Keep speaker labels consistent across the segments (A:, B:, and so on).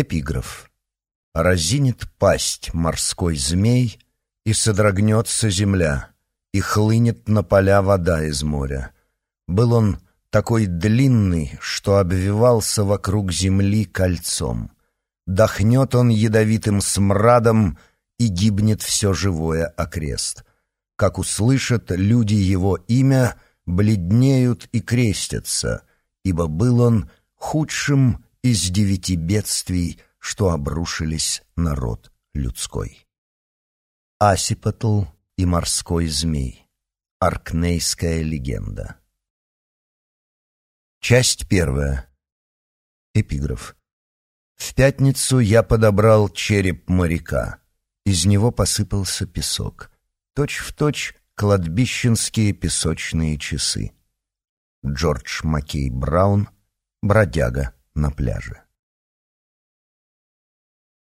A: Эпиграф. Разинет пасть морской змей, и содрогнется земля, и хлынет на поля вода из моря. Был он такой длинный, что обвивался вокруг земли кольцом. Дохнет он ядовитым смрадом, и гибнет все живое окрест. Как услышат люди его имя, бледнеют и крестятся, ибо был он худшим из девяти бедствий, что обрушились на род людской. Асипатл и морской змей. Аркнейская легенда. Часть первая. Эпиграф. В пятницу я подобрал череп моряка. Из него посыпался песок. Точь в точь кладбищенские песочные часы. Джордж Маккей Браун, бродяга на пляже.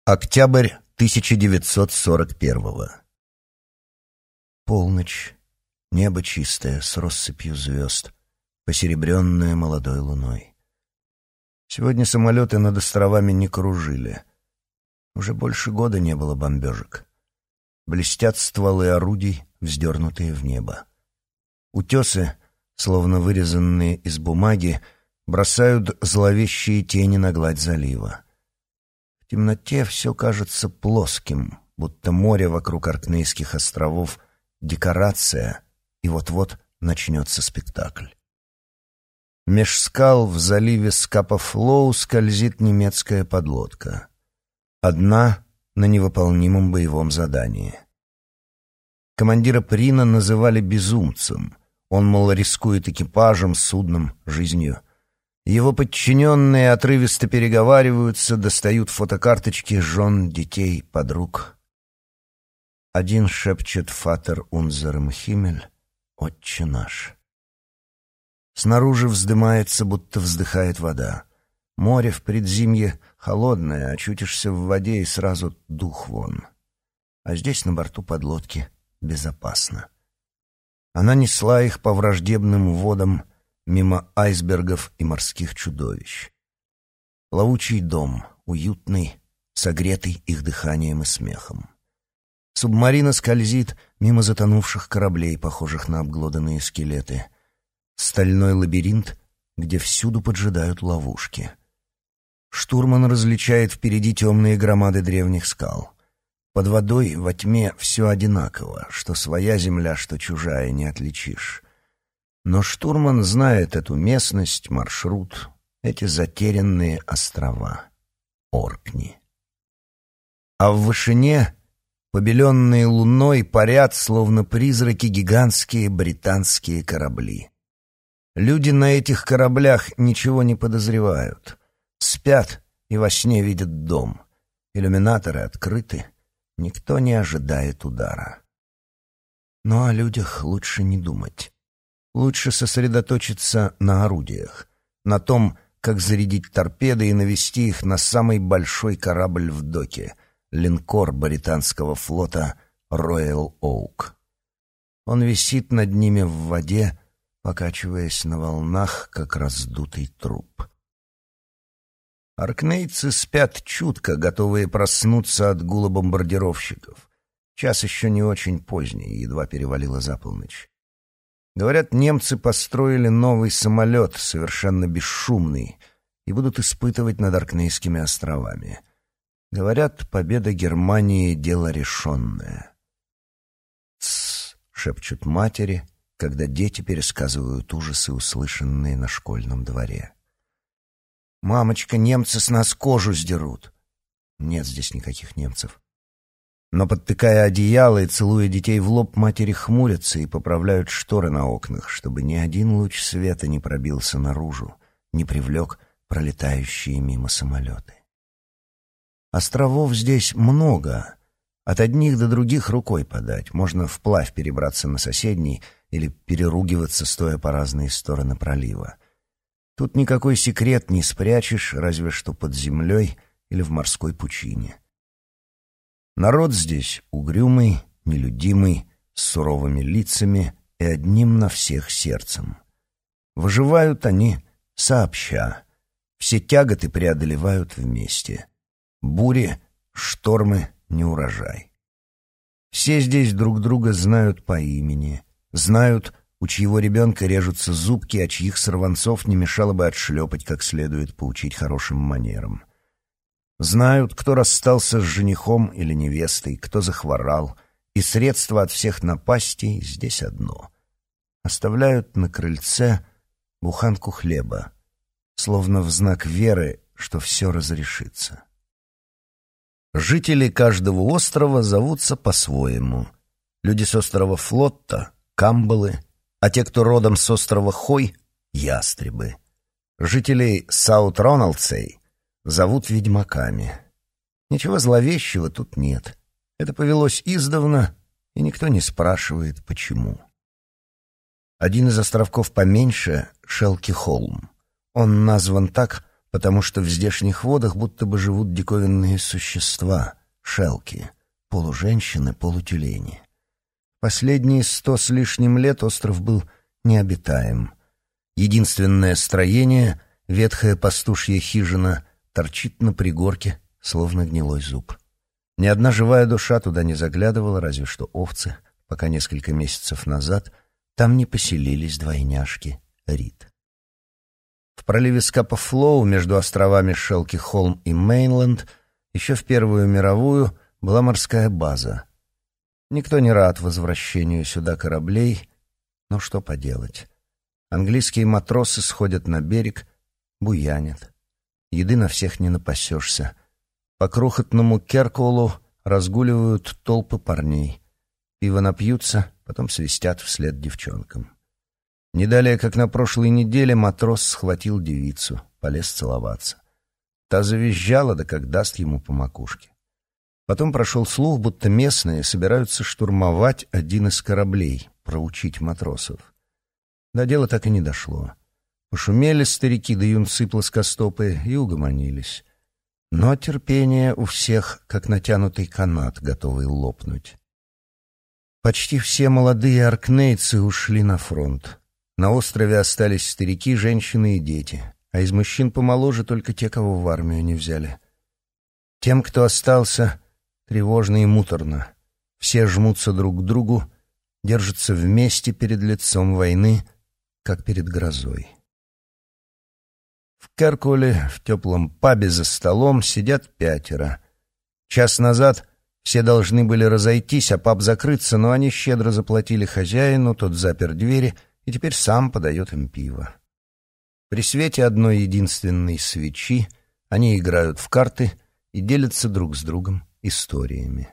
A: Октябрь 1941-го. Полночь, небо чистое, с россыпью звезд, посеребренное молодой луной. Сегодня самолеты над островами не кружили. Уже больше года не было бомбежек. Блестят стволы орудий, вздернутые в небо. Утесы, словно вырезанные из бумаги, бросают зловещие тени на гладь залива. В темноте все кажется плоским, будто море вокруг Аркнейских островов — декорация, и вот-вот начнется спектакль. Меж скал в заливе Скапа-Флоу скользит немецкая подлодка. Одна на невыполнимом боевом задании. Командира Прина называли безумцем. Он, мол, рискует экипажем, судном, жизнью. Его подчиненные отрывисто переговариваются, достают фотокарточки жен, детей, подруг. Один шепчет «Фатер унзерем химель» — «Отче наш». Снаружи вздымается, будто вздыхает вода. Море в предзимье холодное, очутишься в воде и сразу дух вон. А здесь на борту подлодки безопасно. Она несла их по враждебным водам мимо айсбергов и морских чудовищ. Плавучий дом, уютный, согретый их дыханием и смехом. Субмарина скользит мимо затонувших кораблей, похожих на обглоданные скелеты — Стальной лабиринт, где всюду поджидают ловушки. Штурман различает впереди темные громады древних скал. Под водой во тьме все одинаково, что своя земля, что чужая, не отличишь. Но штурман знает эту местность, маршрут, эти затерянные острова. Оркни. А в вышине, побеленные луной, парят, словно призраки, гигантские британские корабли. Люди на этих кораблях ничего не подозревают. Спят и во сне видят дом. Иллюминаторы открыты. Никто не ожидает удара. Но о людях лучше не думать. Лучше сосредоточиться на орудиях, на том, как зарядить торпеды и навести их на самый большой корабль в доке — линкор британского флота «Роyal Оук». Он висит над ними в воде, покачиваясь на волнах, как раздутый труп. Аркнейцы спят чутко, готовые проснуться от гула бомбардировщиков. Час еще не очень поздний, едва перевалило за полночь. Говорят, немцы построили новый самолет, совершенно бесшумный, и будут испытывать над Аркнейскими островами. Говорят, победа Германии — дело решенное. «Тссс!» — шепчут матери — когда дети пересказывают ужасы, услышанные на школьном дворе. «Мамочка, немцы с нас кожу сдерут!» Нет здесь никаких немцев. Но, подтыкая одеяло и целуя детей в лоб, матери хмурятся и поправляют шторы на окнах, чтобы ни один луч света не пробился наружу, не привлек пролетающие мимо самолеты. Островов здесь много. От одних до других рукой подать. Можно вплавь перебраться на соседний — или переругиваться, стоя по разные стороны пролива. Тут никакой секрет не спрячешь, разве что под землей или в морской пучине. Народ здесь угрюмый, нелюдимый, с суровыми лицами и одним на всех сердцем. Выживают они сообща, все тяготы преодолевают вместе. Бури, штормы, неурожай. Все здесь друг друга знают по имени, знают, у чьего ребенка режутся зубки, а чьих сорванцов не мешало бы отшлепать как следует, поучить хорошим манерам. Знают, кто расстался с женихом или невестой, кто захворал, и средство от всех напастей здесь одно. Оставляют на крыльце буханку хлеба, словно в знак веры, что все разрешится. Жители каждого острова зовутся по-своему. Люди с острова Флотта — Камбалы, а те, кто родом с острова Хой — Ястребы. Жителей Саут-Роналдсей зовут ведьмаками. Ничего зловещего тут нет. Это повелось издавна, и никто не спрашивает, почему. Один из островков поменьше — Шелки-Холм. Он назван так, потому что в здешних водах будто бы живут диковинные существа — шелки, полуженщины, полутюлени. Последние сто с лишним лет остров был необитаем. Единственное строение, ветхая пастушья хижина, торчит на пригорке, словно гнилой зуб. Ни одна живая душа туда не заглядывала, разве что овцы, пока несколько месяцев назад там не поселились двойняшки Рид. В проливе Скапа-Флоу между островами Шелки-Холм и Мейнленд еще в Первую мировую была морская база. Никто не рад возвращению сюда кораблей, но что поделать. Английские матросы сходят на берег, буянят. Еды на всех не напасешься. По крохотному Керколу разгуливают толпы парней. Пиво напьются, потом свистят вслед девчонкам. Не далее, как на прошлой неделе, матрос схватил девицу, полез целоваться. Та завизжала, да как даст ему по макушке. Потом прошел слух, будто местные собираются штурмовать один из кораблей, проучить матросов. До дела так и не дошло. Пошумели старики да юнцы плоскостопы и угомонились. Но терпение у всех, как натянутый канат, готовый лопнуть. Почти все молодые аркнейцы ушли на фронт. На острове остались старики, женщины и дети, а из мужчин помоложе только те, кого в армию не взяли. Тем, кто остался, тревожно и муторно. Все жмутся друг к другу, держатся вместе перед лицом войны, как перед грозой. В Керкуле, в теплом пабе за столом, сидят пятеро. Час назад все должны были разойтись, а паб закрыться, но они щедро заплатили хозяину, тот запер двери и теперь сам подает им пиво. При свете одной единственной свечи они играют в карты и делятся друг с другом историями.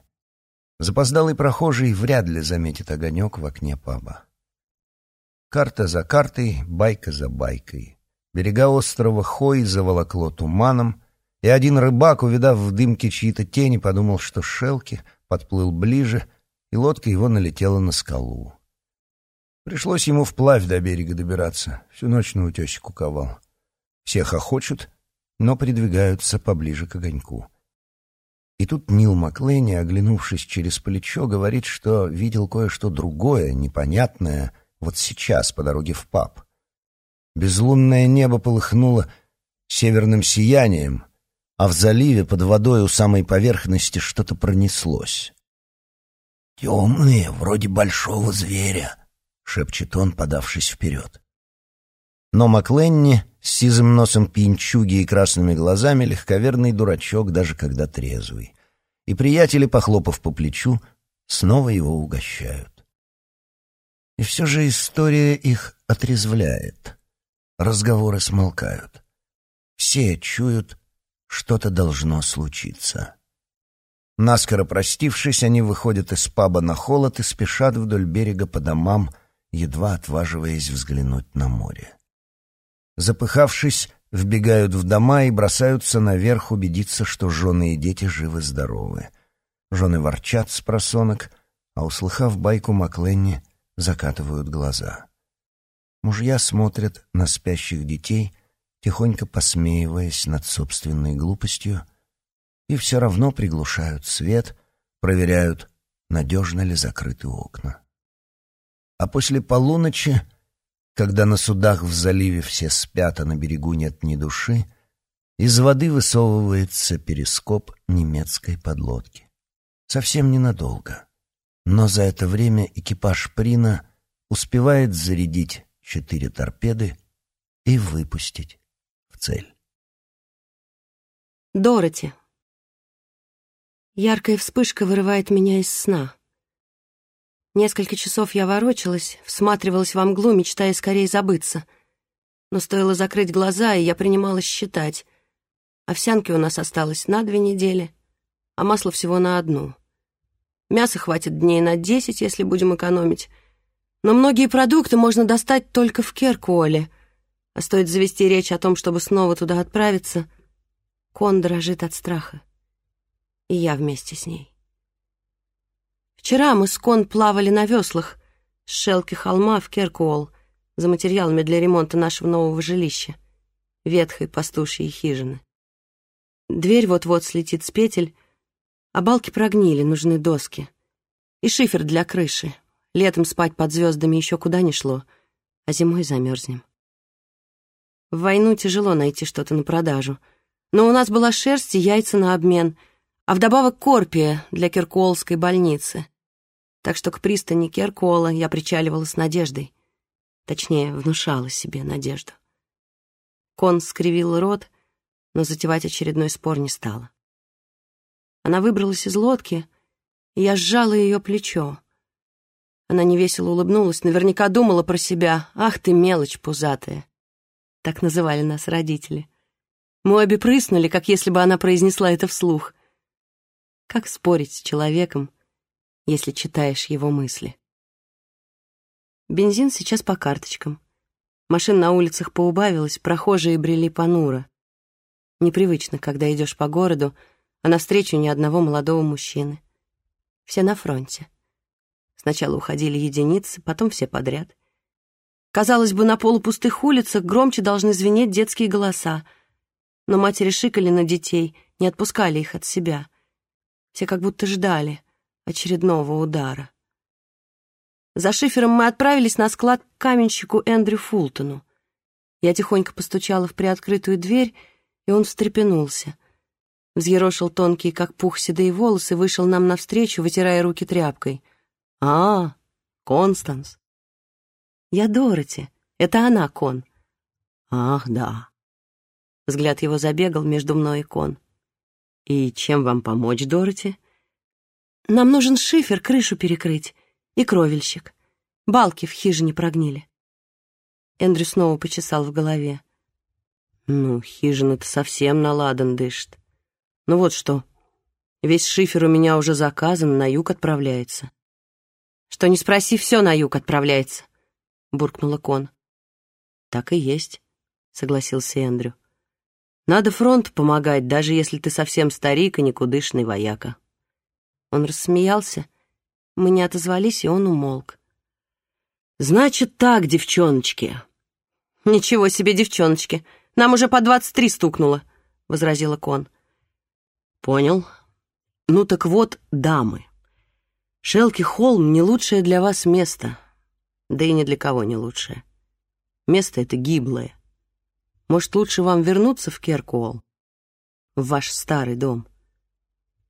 A: Запоздалый прохожий вряд ли заметит огонек в окне паба. Карта за картой, байка за байкой. Берега острова Хой заволокло туманом, и один рыбак, увидав в дымке чьи-то тени, подумал, что шелки, подплыл ближе, и лодка его налетела на скалу. Пришлось ему вплавь до берега добираться, всю ночь на утесе куковал. Все хохочут, но придвигаются поближе к огоньку. И тут Нил Маклейни, оглянувшись через плечо, говорит, что видел кое-что другое, непонятное, вот сейчас по дороге в паб. Безлунное небо полыхнуло северным сиянием, а в заливе под водой у самой поверхности что-то пронеслось. «Темные, вроде большого зверя», — шепчет он, подавшись вперед. Но Макленни с сизым носом пинчуги и красными глазами легковерный дурачок, даже когда трезвый. И приятели, похлопав по плечу, снова его угощают. И все же история их отрезвляет. Разговоры смолкают. Все чуют, что-то должно случиться. Наскоро простившись, они выходят из паба на холод и спешат вдоль берега по домам, едва отваживаясь взглянуть на море. Запыхавшись, вбегают в дома и бросаются наверх убедиться, что жены и дети живы-здоровы. Жены ворчат с просонок, а, услыхав байку Макленни, закатывают глаза. Мужья смотрят на спящих детей, тихонько посмеиваясь над собственной глупостью, и все равно приглушают свет, проверяют, надежно ли закрыты окна. А после полуночи, когда на судах в заливе все спят, а на берегу нет ни души, Из воды высовывается перископ немецкой подлодки. Совсем ненадолго. Но за это время экипаж Прина успевает зарядить четыре торпеды и выпустить в цель.
B: Дороти. Яркая вспышка вырывает меня из сна. Несколько часов я ворочалась, всматривалась во мглу, мечтая скорее забыться. Но стоило закрыть глаза, и я принималась считать. Овсянки у нас осталось на две недели, а масла всего на одну. Мяса хватит дней на десять, если будем экономить. Но многие продукты можно достать только в Керкуоле. А стоит завести речь о том, чтобы снова туда отправиться, Кон дрожит от страха. И я вместе с ней. Вчера мы с Кон плавали на веслах с шелки холма в Керкуол за материалами для ремонта нашего нового жилища, ветхой пастушьей хижины. Дверь вот-вот слетит с петель, а балки прогнили, нужны доски. И шифер для крыши. Летом спать под звездами еще куда не шло, а зимой замерзнем. В войну тяжело найти что-то на продажу — но у нас была шерсть и яйца на обмен, а вдобавок корпия для Киркуолской больницы. Так что к пристани Киркуола я причаливала с надеждой. Точнее, внушала себе надежду. Кон скривил рот, но затевать очередной спор не стала. Она выбралась из лодки, и я сжала ее плечо. Она невесело улыбнулась, наверняка думала про себя. «Ах ты, мелочь пузатая!» Так называли нас родители. Мы обе прыснули, как если бы она произнесла это вслух. Как спорить с человеком, если читаешь его мысли? Бензин сейчас по карточкам. Машин на улицах поубавилось, прохожие брели понуро. Непривычно, когда идешь по городу, а навстречу ни одного молодого мужчины. Все на фронте. Сначала уходили единицы, потом все подряд. Казалось бы, на полупустых улицах громче должны звенеть детские голоса — но матери шикали на детей, не отпускали их от себя. Все как будто ждали очередного удара. За шифером мы отправились на склад к каменщику Эндрю Фултону. Я тихонько постучала в приоткрытую дверь, и он встрепенулся. Взъерошил тонкие, как пух, седые волосы, вышел нам навстречу, вытирая руки тряпкой. «А, Констанс!» «Я Дороти. Это она, Кон». «Ах, да. Взгляд его забегал между мной и Кон. «И чем вам помочь, Дороти?» «Нам нужен шифер, крышу перекрыть, и кровельщик. Балки в хижине прогнили». Эндрю снова почесал в голове. «Ну, хижина-то совсем наладан дышит. Ну вот что, весь шифер у меня уже заказан, на юг отправляется». «Что не спроси, все на юг отправляется», — буркнула Кон. «Так и есть», — согласился Эндрю. Надо фронт помогать, даже если ты совсем старик и никудышный вояка». Он рассмеялся. Мы не отозвались, и он умолк. «Значит так, девчоночки». «Ничего себе, девчоночки. Нам уже по двадцать три стукнуло», — возразила Кон. «Понял. Ну так вот, дамы. Шелки Холм — не лучшее для вас место. Да и ни для кого не лучшее. Место это гиблое. Может, лучше вам вернуться в Керкуолл? В ваш старый дом.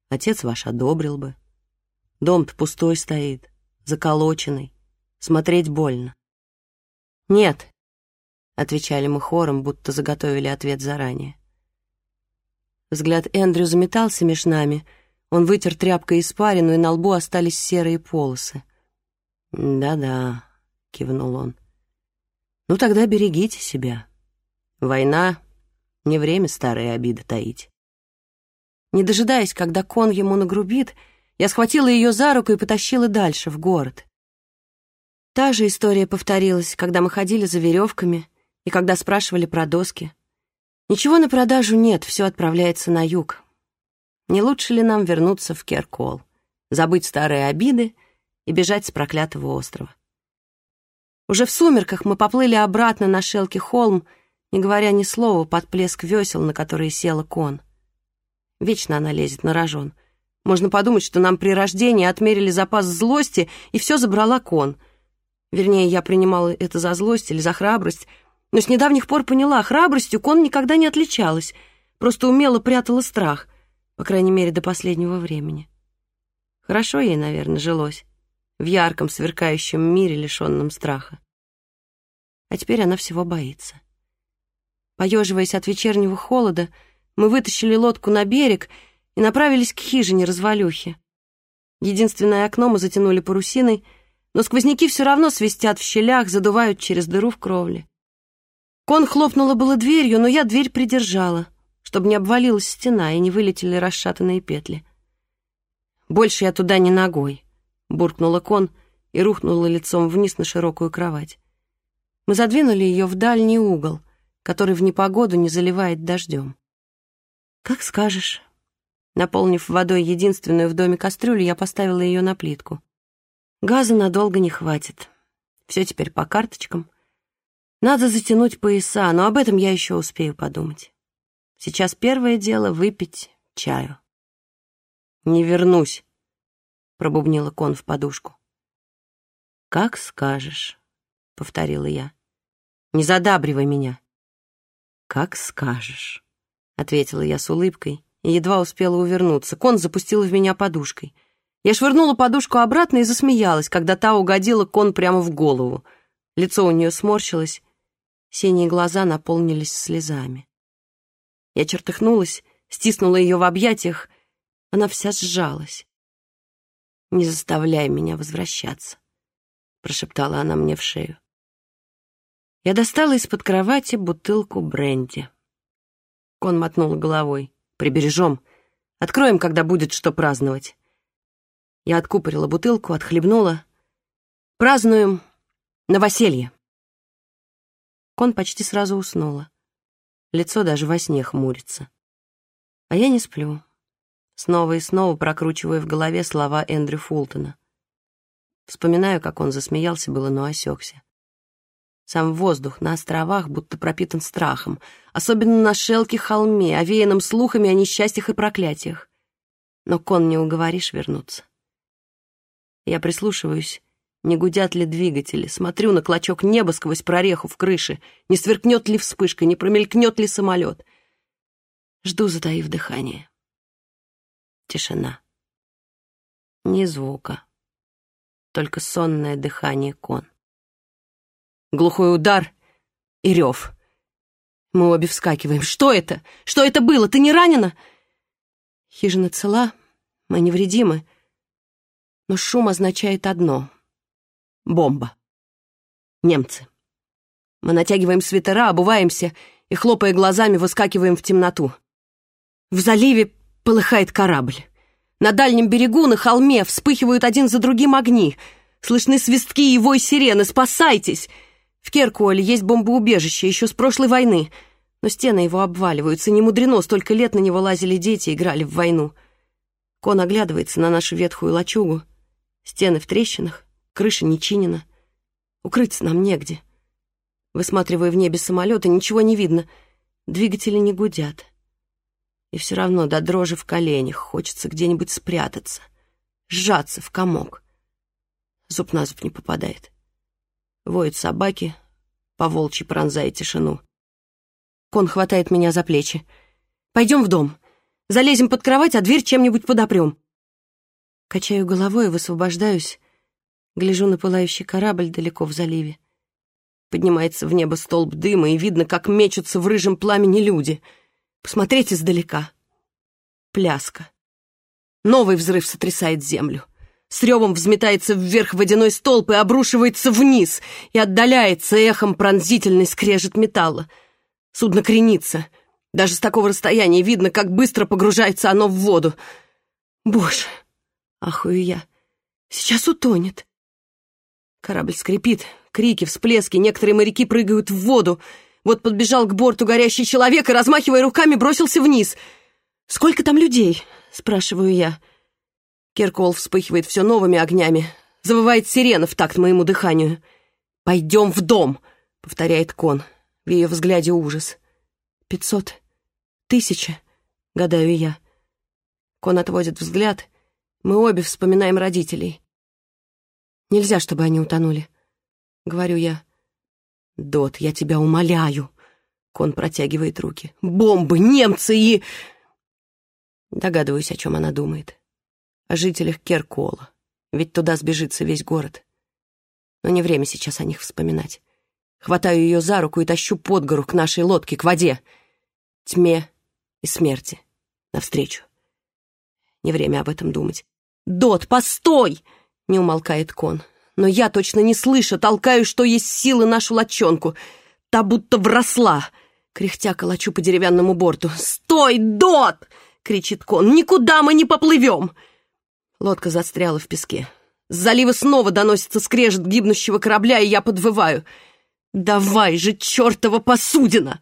B: Отец ваш одобрил бы. Дом-то пустой стоит, заколоченный. Смотреть больно. «Нет», — отвечали мы хором, будто заготовили ответ заранее. Взгляд Эндрю заметался меж нами. Он вытер тряпкой испарину, и на лбу остались серые полосы. «Да-да», — кивнул он. «Ну тогда берегите себя». Война — не время старые обиды таить. Не дожидаясь, когда кон ему нагрубит, я схватила ее за руку и потащила дальше, в город. Та же история повторилась, когда мы ходили за веревками и когда спрашивали про доски. Ничего на продажу нет, все отправляется на юг. Не лучше ли нам вернуться в Керкол, забыть старые обиды и бежать с проклятого острова? Уже в сумерках мы поплыли обратно на Шелки-холм, не говоря ни слова под плеск весел, на которые села кон. Вечно она лезет на рожон. Можно подумать, что нам при рождении отмерили запас злости, и все забрала кон. Вернее, я принимала это за злость или за храбрость, но с недавних пор поняла, храбростью кон никогда не отличалась. просто умело прятала страх, по крайней мере, до последнего времени. Хорошо ей, наверное, жилось в ярком, сверкающем мире, лишенном страха. А теперь она всего боится. Поеживаясь от вечернего холода, мы вытащили лодку на берег и направились к хижине-развалюхе. Единственное окно мы затянули парусиной, но сквозняки все равно свистят в щелях, задувают через дыру в кровле. Кон хлопнула было дверью, но я дверь придержала, чтобы не обвалилась стена и не вылетели расшатанные петли. Больше я туда не ногой буркнула Кон и рухнула лицом вниз на широкую кровать. Мы задвинули ее в дальний угол, который в непогоду не заливает дождем. «Как скажешь». Наполнив водой единственную в доме кастрюлю, я поставила ее на плитку. Газа надолго не хватит. Все теперь по карточкам. Надо затянуть пояса, но об этом я еще успею подумать. Сейчас первое дело — выпить чаю. «Не вернусь», — пробубнила Кон в подушку. «Как скажешь», — повторила я. «Не задабривай меня». «Как скажешь», — ответила я с улыбкой и едва успела увернуться. Кон запустил в меня подушкой. Я швырнула подушку обратно и засмеялась, когда та угодила Кон прямо в голову. Лицо у нее сморщилось, синие глаза наполнились слезами. Я чертыхнулась, стиснула ее в объятиях, она вся сжалась. «Не заставляй меня возвращаться», — прошептала она мне в шею. Я достала из-под кровати бутылку бренди. Кон мотнул головой. «Прибережем. Откроем, когда будет что праздновать». Я откупорила бутылку, отхлебнула. «Празднуем новоселье». Кон почти сразу уснула. Лицо даже во сне хмурится. А я не сплю. Снова и снова прокручиваю в голове слова Эндрю Фултона. Вспоминаю, как он засмеялся было, но осекся. Сам воздух на островах будто пропитан страхом, особенно на шелке холме, овеянном слухами о несчастьях и проклятиях. Но кон не уговоришь вернуться. Я прислушиваюсь, не гудят ли двигатели, смотрю на клочок неба сквозь прореху в крыше, не сверкнет ли вспышка, не промелькнет ли самолет. Жду, затаив дыхание. Тишина. Ни звука. Только сонное дыхание кон. Глухой удар и рев. Мы обе вскакиваем. «Что это? Что это было? Ты не ранена?» Хижина цела, мы невредимы, но шум означает одно — бомба. Немцы. Мы натягиваем свитера, обуваемся и, хлопая глазами, выскакиваем в темноту. В заливе Полыхает корабль. На дальнем берегу, на холме, вспыхивают один за другим огни. Слышны свистки и вой сирены. Спасайтесь! В Керкуоле есть бомбоубежище еще с прошлой войны. Но стены его обваливаются. Не мудрено, столько лет на него лазили дети играли в войну. Кон оглядывается на нашу ветхую лачугу. Стены в трещинах, крыша не чинена. Укрыться нам негде. Высматривая в небе самолеты, ничего не видно. Двигатели не гудят. И все равно до дрожи в коленях хочется где-нибудь спрятаться, сжаться в комок. Зуб на зуб не попадает. Воют собаки, по волчьи пронзая тишину. Кон хватает меня за плечи. «Пойдем в дом. Залезем под кровать, а дверь чем-нибудь подопрем». Качаю головой и высвобождаюсь. Гляжу на пылающий корабль далеко в заливе. Поднимается в небо столб дыма, и видно, как мечутся в рыжем пламени люди — Посмотреть издалека. Пляска. Новый взрыв сотрясает землю. С ревом взметается вверх водяной столб и обрушивается вниз, и отдаляется эхом пронзительный скрежет металла. Судно кренится. Даже с такого расстояния видно, как быстро погружается оно в воду. Боже, ахую я, сейчас утонет. Корабль скрипит, крики, всплески, некоторые моряки прыгают в воду — вот подбежал к борту горящий человек и, размахивая руками, бросился вниз. «Сколько там людей?» — спрашиваю я. Керкол вспыхивает все новыми огнями. Завывает сирена в такт моему дыханию. «Пойдем в дом!» — повторяет Кон. В ее взгляде ужас. «Пятьсот? Тысяча?» — гадаю я. Кон отводит взгляд. Мы обе вспоминаем родителей. «Нельзя, чтобы они утонули», — говорю я. «Дот, я тебя умоляю!» Кон протягивает руки. «Бомбы! Немцы и...» Догадываюсь, о чем она думает. О жителях Керкола. Ведь туда сбежится весь город. Но не время сейчас о них вспоминать. Хватаю ее за руку и тащу под гору к нашей лодке, к воде. Тьме и смерти. Навстречу. Не время об этом думать. «Дот, постой!» — не умолкает Кон. Но я точно не слышу, толкаю, что есть силы нашу лодчонку. Та будто вросла. Кряхтя колочу по деревянному борту. «Стой, Дот!» — кричит Кон. «Никуда мы не поплывем!» Лодка застряла в песке. С залива снова доносится скрежет гибнущего корабля, и я подвываю. «Давай же, чертова посудина!»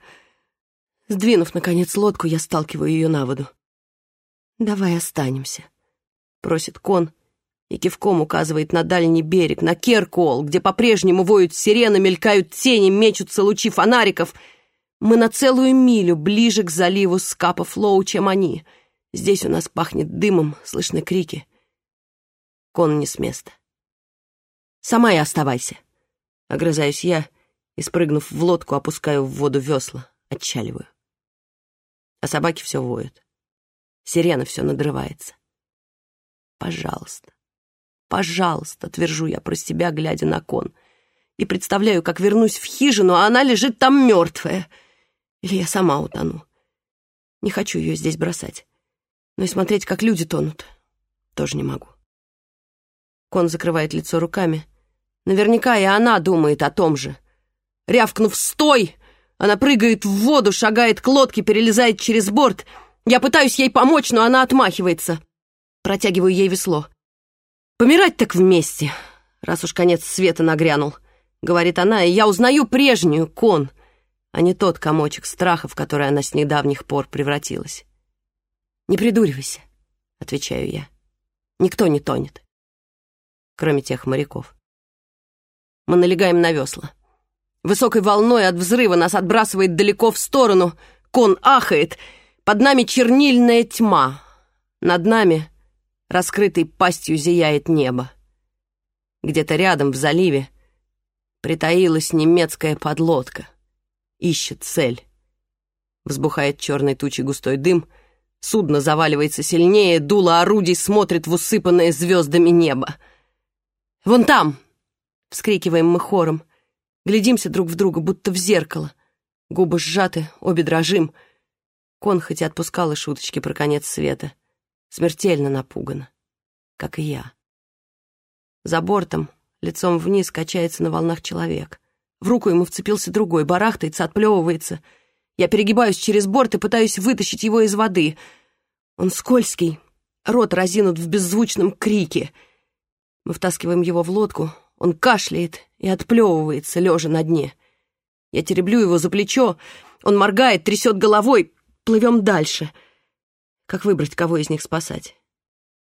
B: Сдвинув, наконец, лодку, я сталкиваю ее на воду. «Давай останемся», — просит Кон и кивком указывает на дальний берег, на Керкол, где по-прежнему воют сирены, мелькают тени, мечутся лучи фонариков. Мы на целую милю ближе к заливу Скапа-Флоу, чем они. Здесь у нас пахнет дымом, слышны крики. Кон не с места. «Сама и оставайся», — огрызаюсь я и, спрыгнув в лодку, опускаю в воду весла, отчаливаю. А собаки все воют. Сирена все надрывается. Пожалуйста, пожалуйста, твержу я про себя, глядя на кон. И представляю, как вернусь в хижину, а она лежит там мертвая. Или я сама утону. Не хочу ее здесь бросать. Но и смотреть, как люди тонут, тоже не могу. Кон закрывает лицо руками. Наверняка и она думает о том же. Рявкнув «Стой!», она прыгает в воду, шагает к лодке, перелезает через борт. Я пытаюсь ей помочь, но она отмахивается. Протягиваю ей весло. «Помирать так вместе, раз уж конец света нагрянул», — говорит она, и я узнаю прежнюю, Кон, а не тот комочек страха, в который она с недавних пор превратилась. «Не придуривайся», — отвечаю я. «Никто не тонет» кроме тех моряков. Мы налегаем на весла. Высокой волной от взрыва нас отбрасывает далеко в сторону. Кон ахает. Под нами чернильная тьма. Над нами раскрытой пастью зияет небо. Где-то рядом, в заливе, притаилась немецкая подлодка. Ищет цель. Взбухает черной тучей густой дым. Судно заваливается сильнее, дуло орудий смотрит в усыпанное звездами небо. «Вон там!» — вскрикиваем мы хором. Глядимся друг в друга, будто в зеркало. Губы сжаты, обе дрожим. Кон хоть и отпускала шуточки про конец света. Смертельно напугана, как и я. За бортом, лицом вниз, качается на волнах человек. В руку ему вцепился другой, барахтается, отплевывается. Я перегибаюсь через борт и пытаюсь вытащить его из воды. Он скользкий, рот разинут в беззвучном крике — мы втаскиваем его в лодку, он кашляет и отплевывается, лежа на дне. Я тереблю его за плечо, он моргает, трясет головой. Плывем дальше. Как выбрать, кого из них спасать?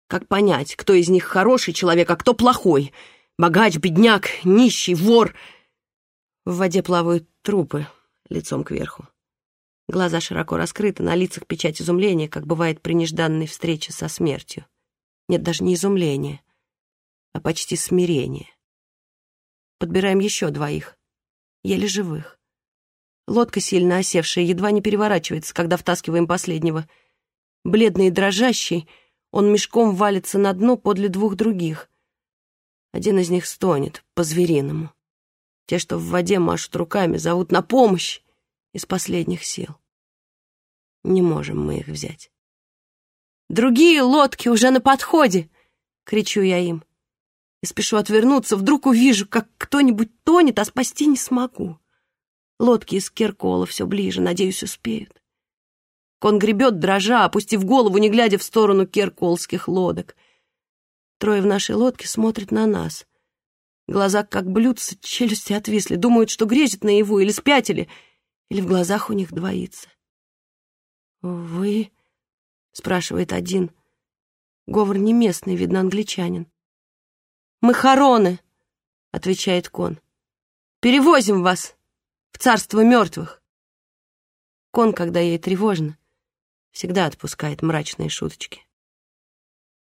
B: Как понять, кто из них хороший человек, а кто плохой? Богач, бедняк, нищий, вор. В воде плавают трупы, лицом кверху. Глаза широко раскрыты, на лицах печать изумления, как бывает при нежданной встрече со смертью. Нет, даже не изумления а почти смирение. Подбираем еще двоих, еле живых. Лодка, сильно осевшая, едва не переворачивается, когда втаскиваем последнего. Бледный и дрожащий, он мешком валится на дно подле двух других. Один из них стонет, по-звериному. Те, что в воде машут руками, зовут на помощь из последних сил. Не можем мы их взять. «Другие лодки уже на подходе!» — кричу я им и спешу отвернуться, вдруг увижу, как кто-нибудь тонет, а спасти не смогу. Лодки из Керкола все ближе, надеюсь, успеют. Кон гребет, дрожа, опустив голову, не глядя в сторону керколских лодок. Трое в нашей лодке смотрят на нас. Глаза как блюдца, челюсти отвисли, думают, что грезят наяву или спятили, или в глазах у них двоится. «Вы?» — спрашивает один. Говор не местный, видно, англичанин. «Мы хороны», — отвечает Кон. «Перевозим вас в царство мертвых». Кон, когда ей тревожно, всегда отпускает мрачные шуточки.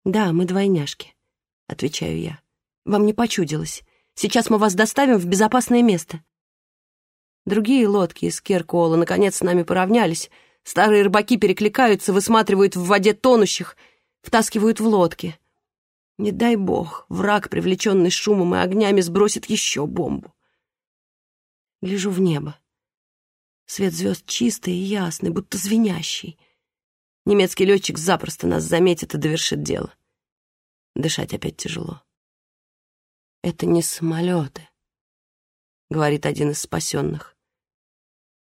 B: «Да, мы двойняшки», — отвечаю я. «Вам не почудилось. Сейчас мы вас доставим в безопасное место». Другие лодки из Керкуола наконец с нами поравнялись. Старые рыбаки перекликаются, высматривают в воде тонущих, втаскивают в лодки. Не дай бог, враг, привлеченный шумом и огнями, сбросит еще бомбу. Гляжу в небо. Свет звезд чистый и ясный, будто звенящий. Немецкий летчик запросто нас заметит и довершит дело. Дышать опять тяжело. «Это не самолеты», — говорит один из спасенных.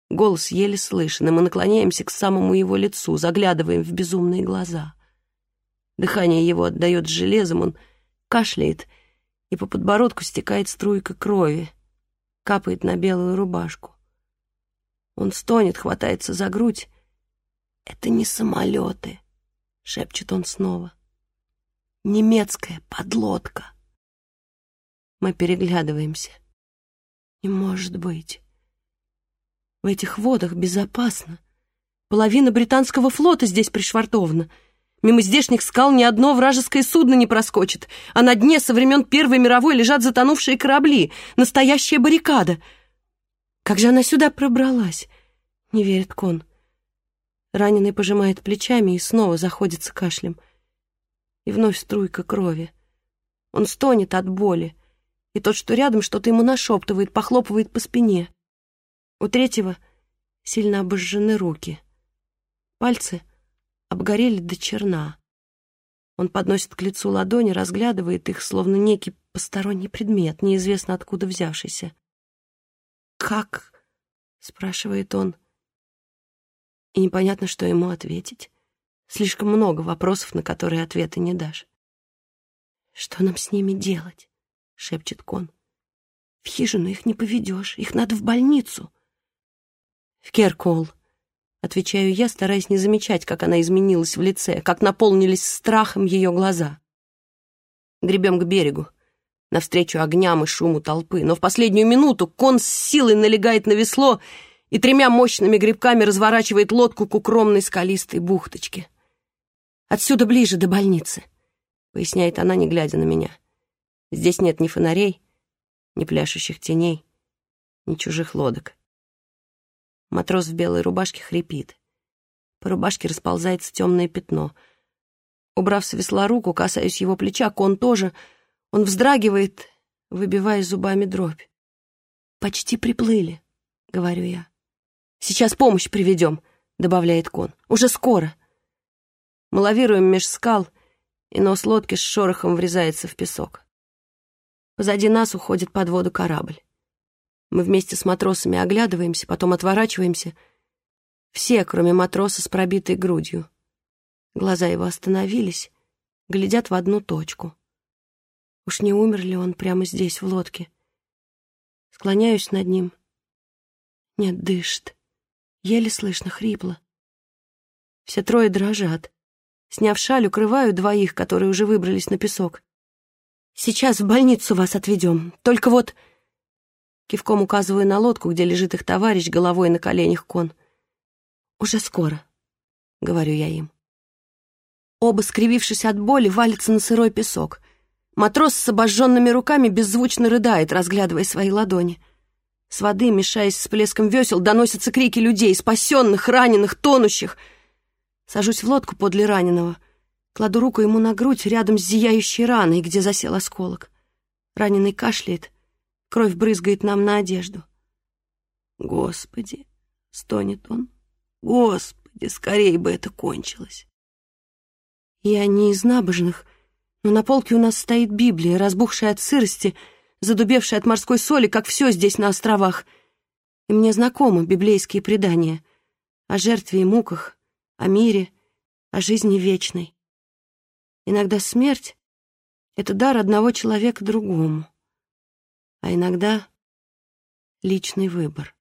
B: Голос еле слышен, и мы наклоняемся к самому его лицу, заглядываем в безумные глаза. Дыхание его отдает железом, он кашляет, и по подбородку стекает струйка крови, капает на белую рубашку. Он стонет, хватается за грудь. «Это не самолеты», — шепчет он снова. «Немецкая подлодка». Мы переглядываемся. Не может быть. В этих водах безопасно. Половина британского флота здесь пришвартована. Мимо здешних скал ни одно вражеское судно не проскочит, а на дне со времен Первой мировой лежат затонувшие корабли. Настоящая баррикада. Как же она сюда пробралась? Не верит Кон. Раненый пожимает плечами и снова заходится кашлем. И вновь струйка крови. Он стонет от боли, и тот, что рядом, что-то ему нашептывает, похлопывает по спине. У третьего сильно обожжены руки. Пальцы обгорели до черна. Он подносит к лицу ладони, разглядывает их, словно некий посторонний предмет, неизвестно откуда взявшийся. «Как?» — спрашивает он. И непонятно, что ему ответить. Слишком много вопросов, на которые ответы не дашь. «Что нам с ними делать?» — шепчет Кон. «В хижину их не поведешь, их надо в больницу». «В Керкол», — отвечаю я, стараясь не замечать, как она изменилась в лице, как наполнились страхом ее глаза. Гребем к берегу, навстречу огням и шуму толпы, но в последнюю минуту кон с силой налегает на весло и тремя мощными грибками разворачивает лодку к укромной скалистой бухточке. «Отсюда ближе до больницы», — поясняет она, не глядя на меня. «Здесь нет ни фонарей, ни пляшущих теней, ни чужих лодок. Матрос в белой рубашке хрипит. По рубашке расползается темное пятно. Убрав с весла руку, касаюсь его плеча, кон тоже. Он вздрагивает, выбивая зубами дробь. «Почти приплыли», — говорю я. «Сейчас помощь приведем», — добавляет кон. «Уже скоро». Мы лавируем меж скал, и нос лодки с шорохом врезается в песок. Позади нас уходит под воду корабль. Мы вместе с матросами оглядываемся, потом отворачиваемся. Все, кроме матроса с пробитой грудью. Глаза его остановились, глядят в одну точку. Уж не умер ли он прямо здесь, в лодке? Склоняюсь над ним. Нет, дышит. Еле слышно, хрипло. Все трое дрожат. Сняв шаль, укрываю двоих, которые уже выбрались на песок. «Сейчас в больницу вас отведем. Только вот...» Кивком указываю на лодку, где лежит их товарищ, головой на коленях кон. «Уже скоро», — говорю я им. Оба, скривившись от боли, валятся на сырой песок. Матрос с обожженными руками беззвучно рыдает, разглядывая свои ладони. С воды, мешаясь с плеском весел, доносятся крики людей, спасенных, раненых, тонущих. Сажусь в лодку подле раненого, кладу руку ему на грудь рядом с зияющей раной, где засел осколок. Раненый кашляет — Кровь брызгает нам на одежду. «Господи!» — стонет он. «Господи, скорее бы это кончилось!» Я не из набожных, но на полке у нас стоит Библия, разбухшая от сырости, задубевшая от морской соли, как все здесь на островах. И мне знакомы библейские предания о жертве и муках, о мире, о жизни вечной. Иногда смерть — это дар одного человека другому а иногда личный выбор.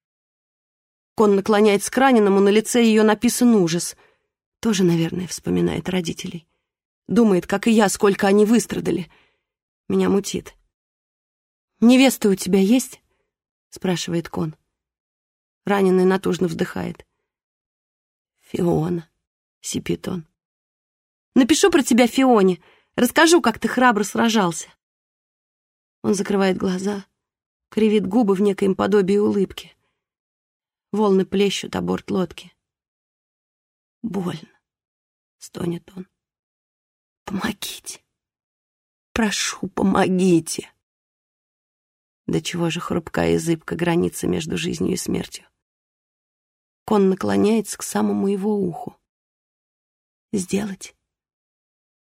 B: Кон наклоняется к раненому, на лице ее написан ужас. Тоже, наверное, вспоминает родителей. Думает, как и я, сколько они выстрадали. Меня мутит. «Невеста у тебя есть?» — спрашивает Кон. Раненый натужно вздыхает. «Фиона», — сипит он. «Напишу про тебя Фионе. Расскажу, как ты храбро сражался». Он закрывает глаза, кривит губы в некоем подобии улыбки. Волны плещут о борт лодки. Больно, стонет он. Помогите. Прошу, помогите. До чего же хрупкая и зыбка граница между жизнью и смертью. Кон наклоняется к самому его уху. Сделать,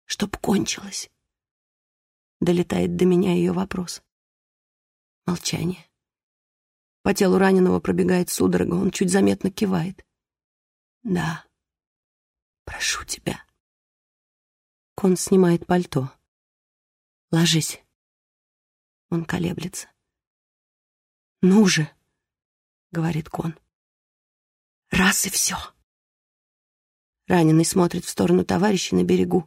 B: чтоб кончилось. Долетает до меня ее вопрос. Молчание. По телу раненого пробегает судорога, он чуть заметно кивает. «Да, прошу тебя». Кон снимает пальто. «Ложись». Он колеблется. «Ну же», — говорит Кон. «Раз и все». Раненый смотрит в сторону товарищей на берегу.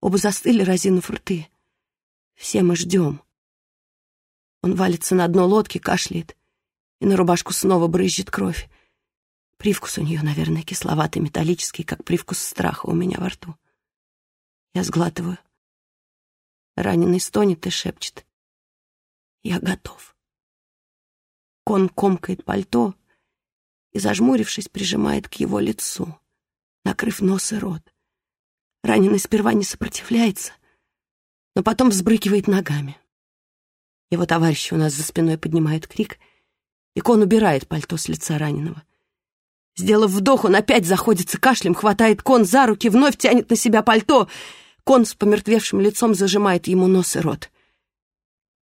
B: Оба застыли, разинув рты. Все мы ждем. Он валится на дно лодки, кашляет, и на рубашку снова брызжет кровь. Привкус у нее, наверное, кисловатый, металлический, как привкус страха у меня во рту. Я сглатываю. Раненый стонет и шепчет. Я готов. Кон комкает пальто и, зажмурившись, прижимает к его лицу, накрыв нос и рот. Раненый сперва не сопротивляется, но потом взбрыкивает ногами. Его товарищи у нас за спиной поднимают крик, и Кон убирает пальто с лица раненого. Сделав вдох, он опять заходится кашлем, хватает Кон за руки, вновь тянет на себя пальто. Кон с помертвевшим лицом зажимает ему нос и рот.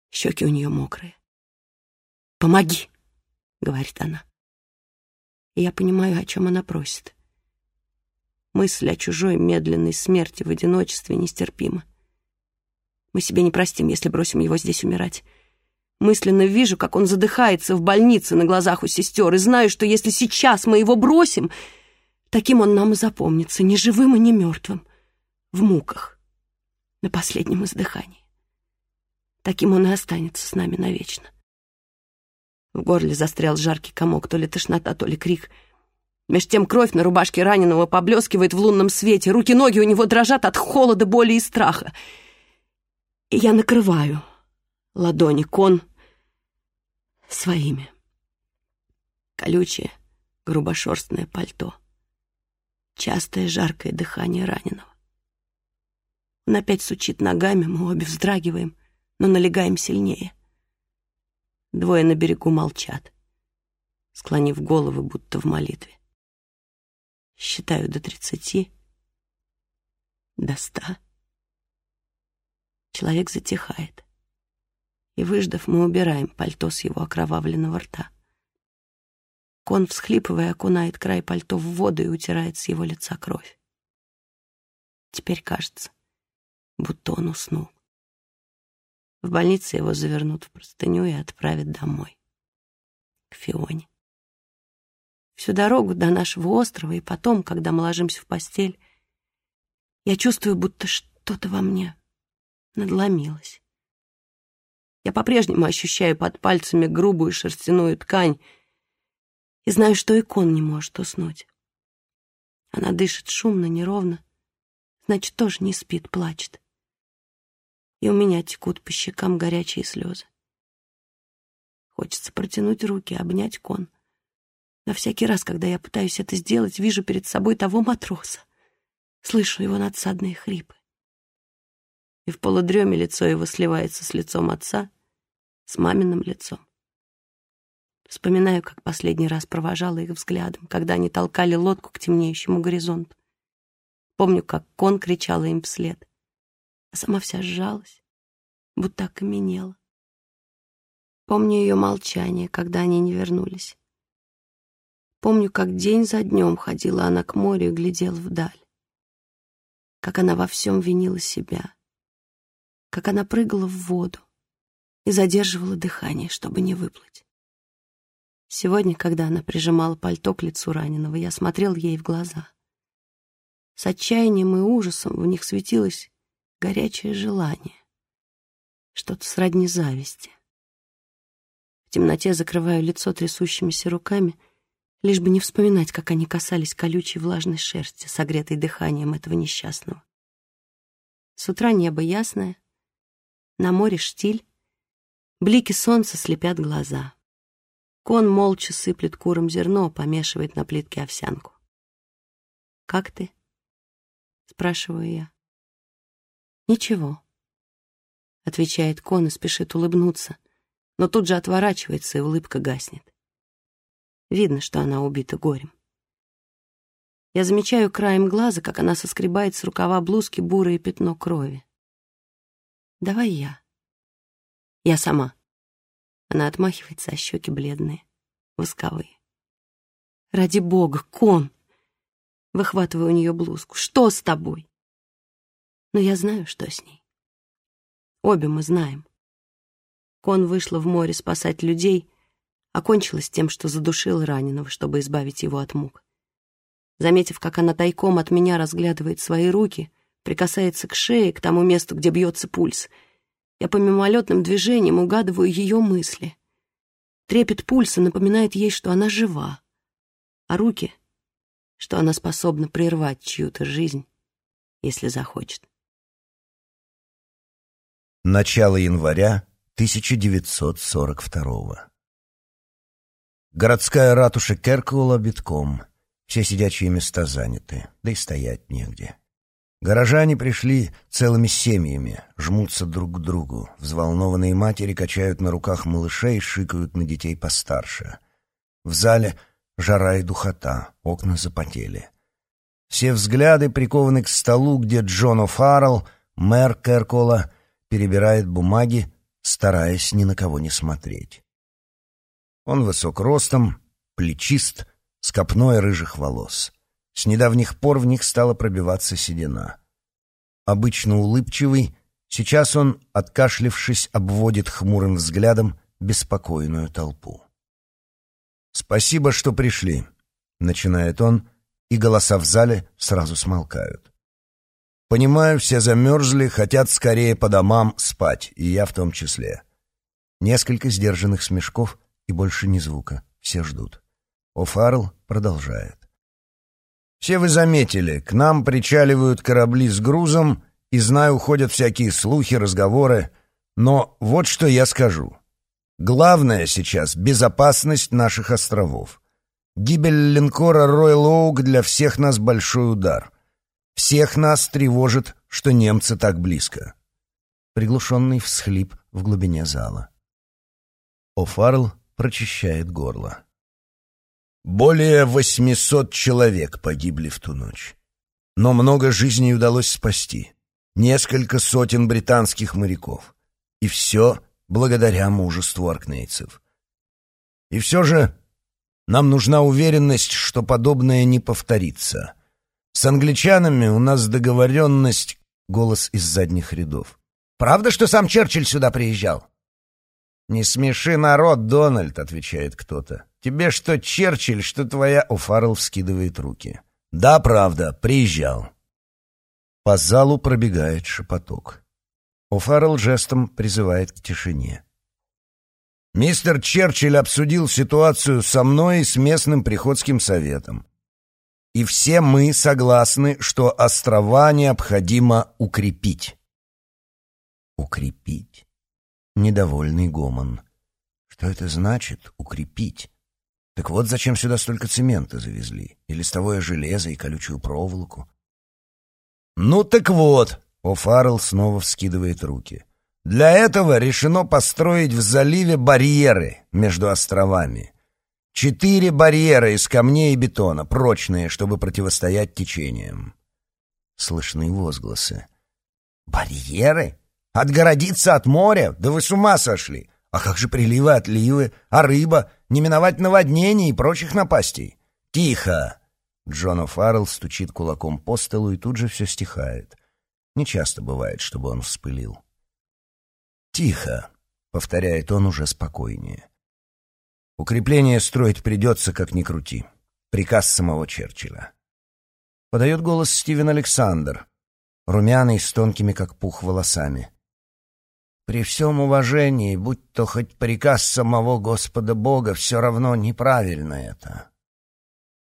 B: Щеки у нее мокрые. «Помоги!» — говорит она. Я понимаю, о чем она просит. Мысль о чужой медленной смерти в одиночестве нестерпима. Мы себе не простим, если бросим его здесь умирать. Мысленно вижу, как он задыхается в больнице на глазах у сестер, и знаю, что если сейчас мы его бросим, таким он нам и запомнится, ни живым и ни мертвым, в муках, на последнем издыхании. Таким он и останется с нами навечно. В горле застрял жаркий комок, то ли тошнота, то ли крик. Меж тем кровь на рубашке раненого поблескивает в лунном свете, руки-ноги у него дрожат от холода, боли и страха. И я накрываю ладони кон своими. Колючее, грубошерстное пальто. Частое жаркое дыхание раненого. Он опять сучит ногами, мы обе вздрагиваем, но налегаем сильнее. Двое на берегу молчат, склонив головы, будто в молитве. Считаю до тридцати, до ста. Человек затихает. И, выждав, мы убираем пальто с его окровавленного рта. Кон, всхлипывая, окунает край пальто в воду и утирает с его лица кровь. Теперь кажется, будто он уснул. В больнице его завернут в простыню и отправят домой, к Фионе. Всю дорогу до нашего острова и потом, когда мы ложимся в постель, я чувствую, будто что-то во мне надломилась. Я по-прежнему ощущаю под пальцами грубую шерстяную ткань и знаю, что икон не может уснуть. Она дышит шумно, неровно, значит, тоже не спит, плачет. И у меня текут по щекам горячие слезы. Хочется протянуть руки, обнять кон. Но всякий раз, когда я пытаюсь это сделать, вижу перед собой того матроса. Слышу его надсадные хрипы и в полудреме лицо его сливается с лицом отца, с маминым лицом. Вспоминаю, как последний раз провожала их взглядом, когда они толкали лодку к темнеющему горизонту. Помню, как кон кричала им вслед, а сама вся сжалась, будто окаменела. Помню ее молчание, когда они не вернулись. Помню, как день за днем ходила она к морю и глядела вдаль. Как она во всем винила себя, как она прыгала в воду и задерживала дыхание, чтобы не выплыть. Сегодня, когда она прижимала пальто к лицу раненого, я смотрел ей в глаза. С отчаянием и ужасом в них светилось горячее желание, что-то сродни зависти. В темноте закрываю лицо трясущимися руками, лишь бы не вспоминать, как они касались колючей влажной шерсти, согретой дыханием этого несчастного. С утра небо ясное, на море штиль, блики солнца слепят глаза. Кон молча сыплет куром зерно, помешивает на плитке овсянку. «Как ты?» — спрашиваю я. «Ничего», — отвечает Кон и спешит улыбнуться, но тут же отворачивается, и улыбка гаснет. Видно, что она убита горем. Я замечаю краем глаза, как она соскребает с рукава блузки бурое пятно крови. «Давай я». «Я сама». Она отмахивается, а щеки бледные, восковые. «Ради бога, кон!» Выхватываю у нее блузку. «Что с тобой?» Но я знаю, что с ней. Обе мы знаем. Кон вышла в море спасать людей, окончилось тем, что задушила раненого, чтобы избавить его от мук. Заметив, как она тайком от меня разглядывает свои руки, прикасается к шее, к тому месту, где бьется пульс — я по мимолетным движениям угадываю ее мысли. Трепет пульса напоминает ей, что она жива, а руки, что она способна прервать чью-то жизнь, если захочет.
A: Начало января 1942 Городская ратуша Керкула битком. Все сидячие места заняты, да и стоять негде. Горожане пришли целыми семьями, жмутся друг к другу. Взволнованные матери качают на руках малышей, шикают на детей постарше. В зале жара и духота, окна запотели. Все взгляды прикованы к столу, где Джон О'Фаррелл, мэр Керкола, перебирает бумаги, стараясь ни на кого не смотреть. Он высок ростом, плечист, с копной рыжих волос. С недавних пор в них стала пробиваться седина. Обычно улыбчивый, сейчас он, откашлившись, обводит хмурым взглядом беспокойную толпу. «Спасибо, что пришли», — начинает он, и голоса в зале сразу смолкают. «Понимаю, все замерзли, хотят скорее по домам спать, и я в том числе». Несколько сдержанных смешков и больше ни звука, все ждут. О'Фаррелл продолжает. Все вы заметили, к нам причаливают корабли с грузом, и, знаю, ходят всякие слухи, разговоры. Но вот что я скажу. Главное сейчас — безопасность наших островов. Гибель линкора «Ройл Оук» для всех нас большой удар. Всех нас тревожит, что немцы так близко. Приглушенный всхлип в глубине зала. О'Фаррелл прочищает горло. Более 800 человек погибли в ту ночь. Но много жизней удалось спасти. Несколько сотен британских моряков. И все благодаря мужеству аркнейцев. И все же нам нужна уверенность, что подобное не повторится. С англичанами у нас договоренность... Голос из задних рядов. «Правда, что сам Черчилль сюда приезжал?» «Не смеши народ, Дональд», — отвечает кто-то. «Тебе что Черчилль, что твоя...» — О'Фаррелл вскидывает руки. «Да, правда, приезжал». По залу пробегает шепоток. О'Фаррелл жестом призывает к тишине. «Мистер Черчилль обсудил ситуацию со мной и с местным приходским советом. И все мы согласны, что острова необходимо укрепить». «Укрепить?» Недовольный гомон. Что это значит «укрепить»? Так вот зачем сюда столько цемента завезли, и листовое железо, и колючую проволоку. «Ну так вот», — О'Фаррелл снова вскидывает руки. «Для этого решено построить в заливе барьеры между островами. Четыре барьера из камней и бетона, прочные, чтобы противостоять течениям». Слышны возгласы. «Барьеры? Отгородиться от моря? Да вы с ума сошли! А как же приливы, отливы? А рыба? Не миновать наводнений и прочих напастей? Тихо!» Джон О'Фаррелл стучит кулаком по столу, и тут же все стихает. Не часто бывает, чтобы он вспылил. «Тихо!» — повторяет он уже спокойнее. «Укрепление строить придется, как ни крути. Приказ самого Черчилля». Подает голос Стивен Александр, румяный, с тонкими, как пух, волосами. При всем уважении, будь то хоть приказ самого Господа Бога, все равно неправильно это.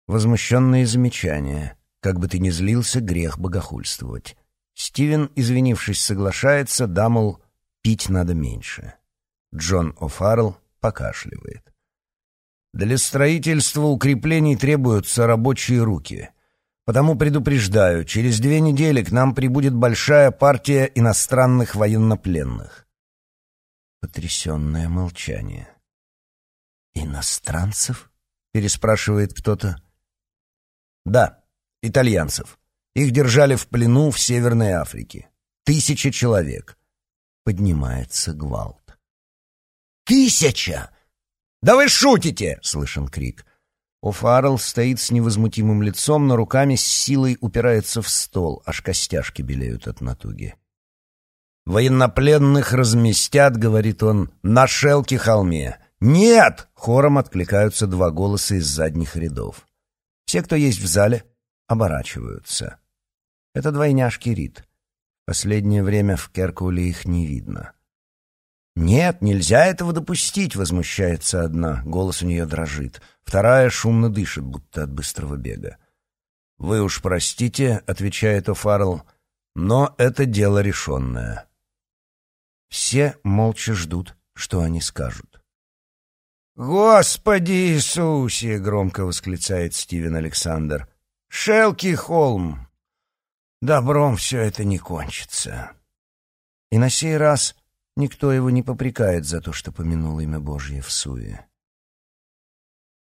A: Возмущенные замечания. Как бы ты ни злился, грех богохульствовать. Стивен, извинившись, соглашается, да, мол, пить надо меньше. Джон О'Фаррелл покашливает. Для строительства укреплений требуются рабочие руки. Потому предупреждаю, через две недели к нам прибудет большая партия иностранных военнопленных. Потрясенное молчание. «Иностранцев?» — переспрашивает кто-то. «Да, итальянцев. Их держали в плену в Северной Африке. Тысяча человек. Поднимается гвалт. «Тысяча! Да вы шутите!» — слышен крик. О'Фаррелл стоит с невозмутимым лицом, но руками с силой упирается в стол, аж костяшки белеют от натуги. «Военнопленных разместят», — говорит он, — «на Шелке-холме». «Нет!» — хором откликаются два голоса из задних рядов. Все, кто есть в зале, оборачиваются. Это двойняшки Рид. Последнее время в Керкуле их не видно. «Нет, нельзя этого допустить!» — возмущается одна. Голос у нее дрожит. Вторая шумно дышит, будто от быстрого бега. «Вы уж простите», — отвечает О'Фаррелл, — «но это дело решенное». Все молча ждут, что они скажут. «Господи Иисусе!» — громко восклицает Стивен Александр. «Шелки Холм! Добром все это не кончится». И на сей раз Никто его не попрекает за то, что помянул имя Божье в суе.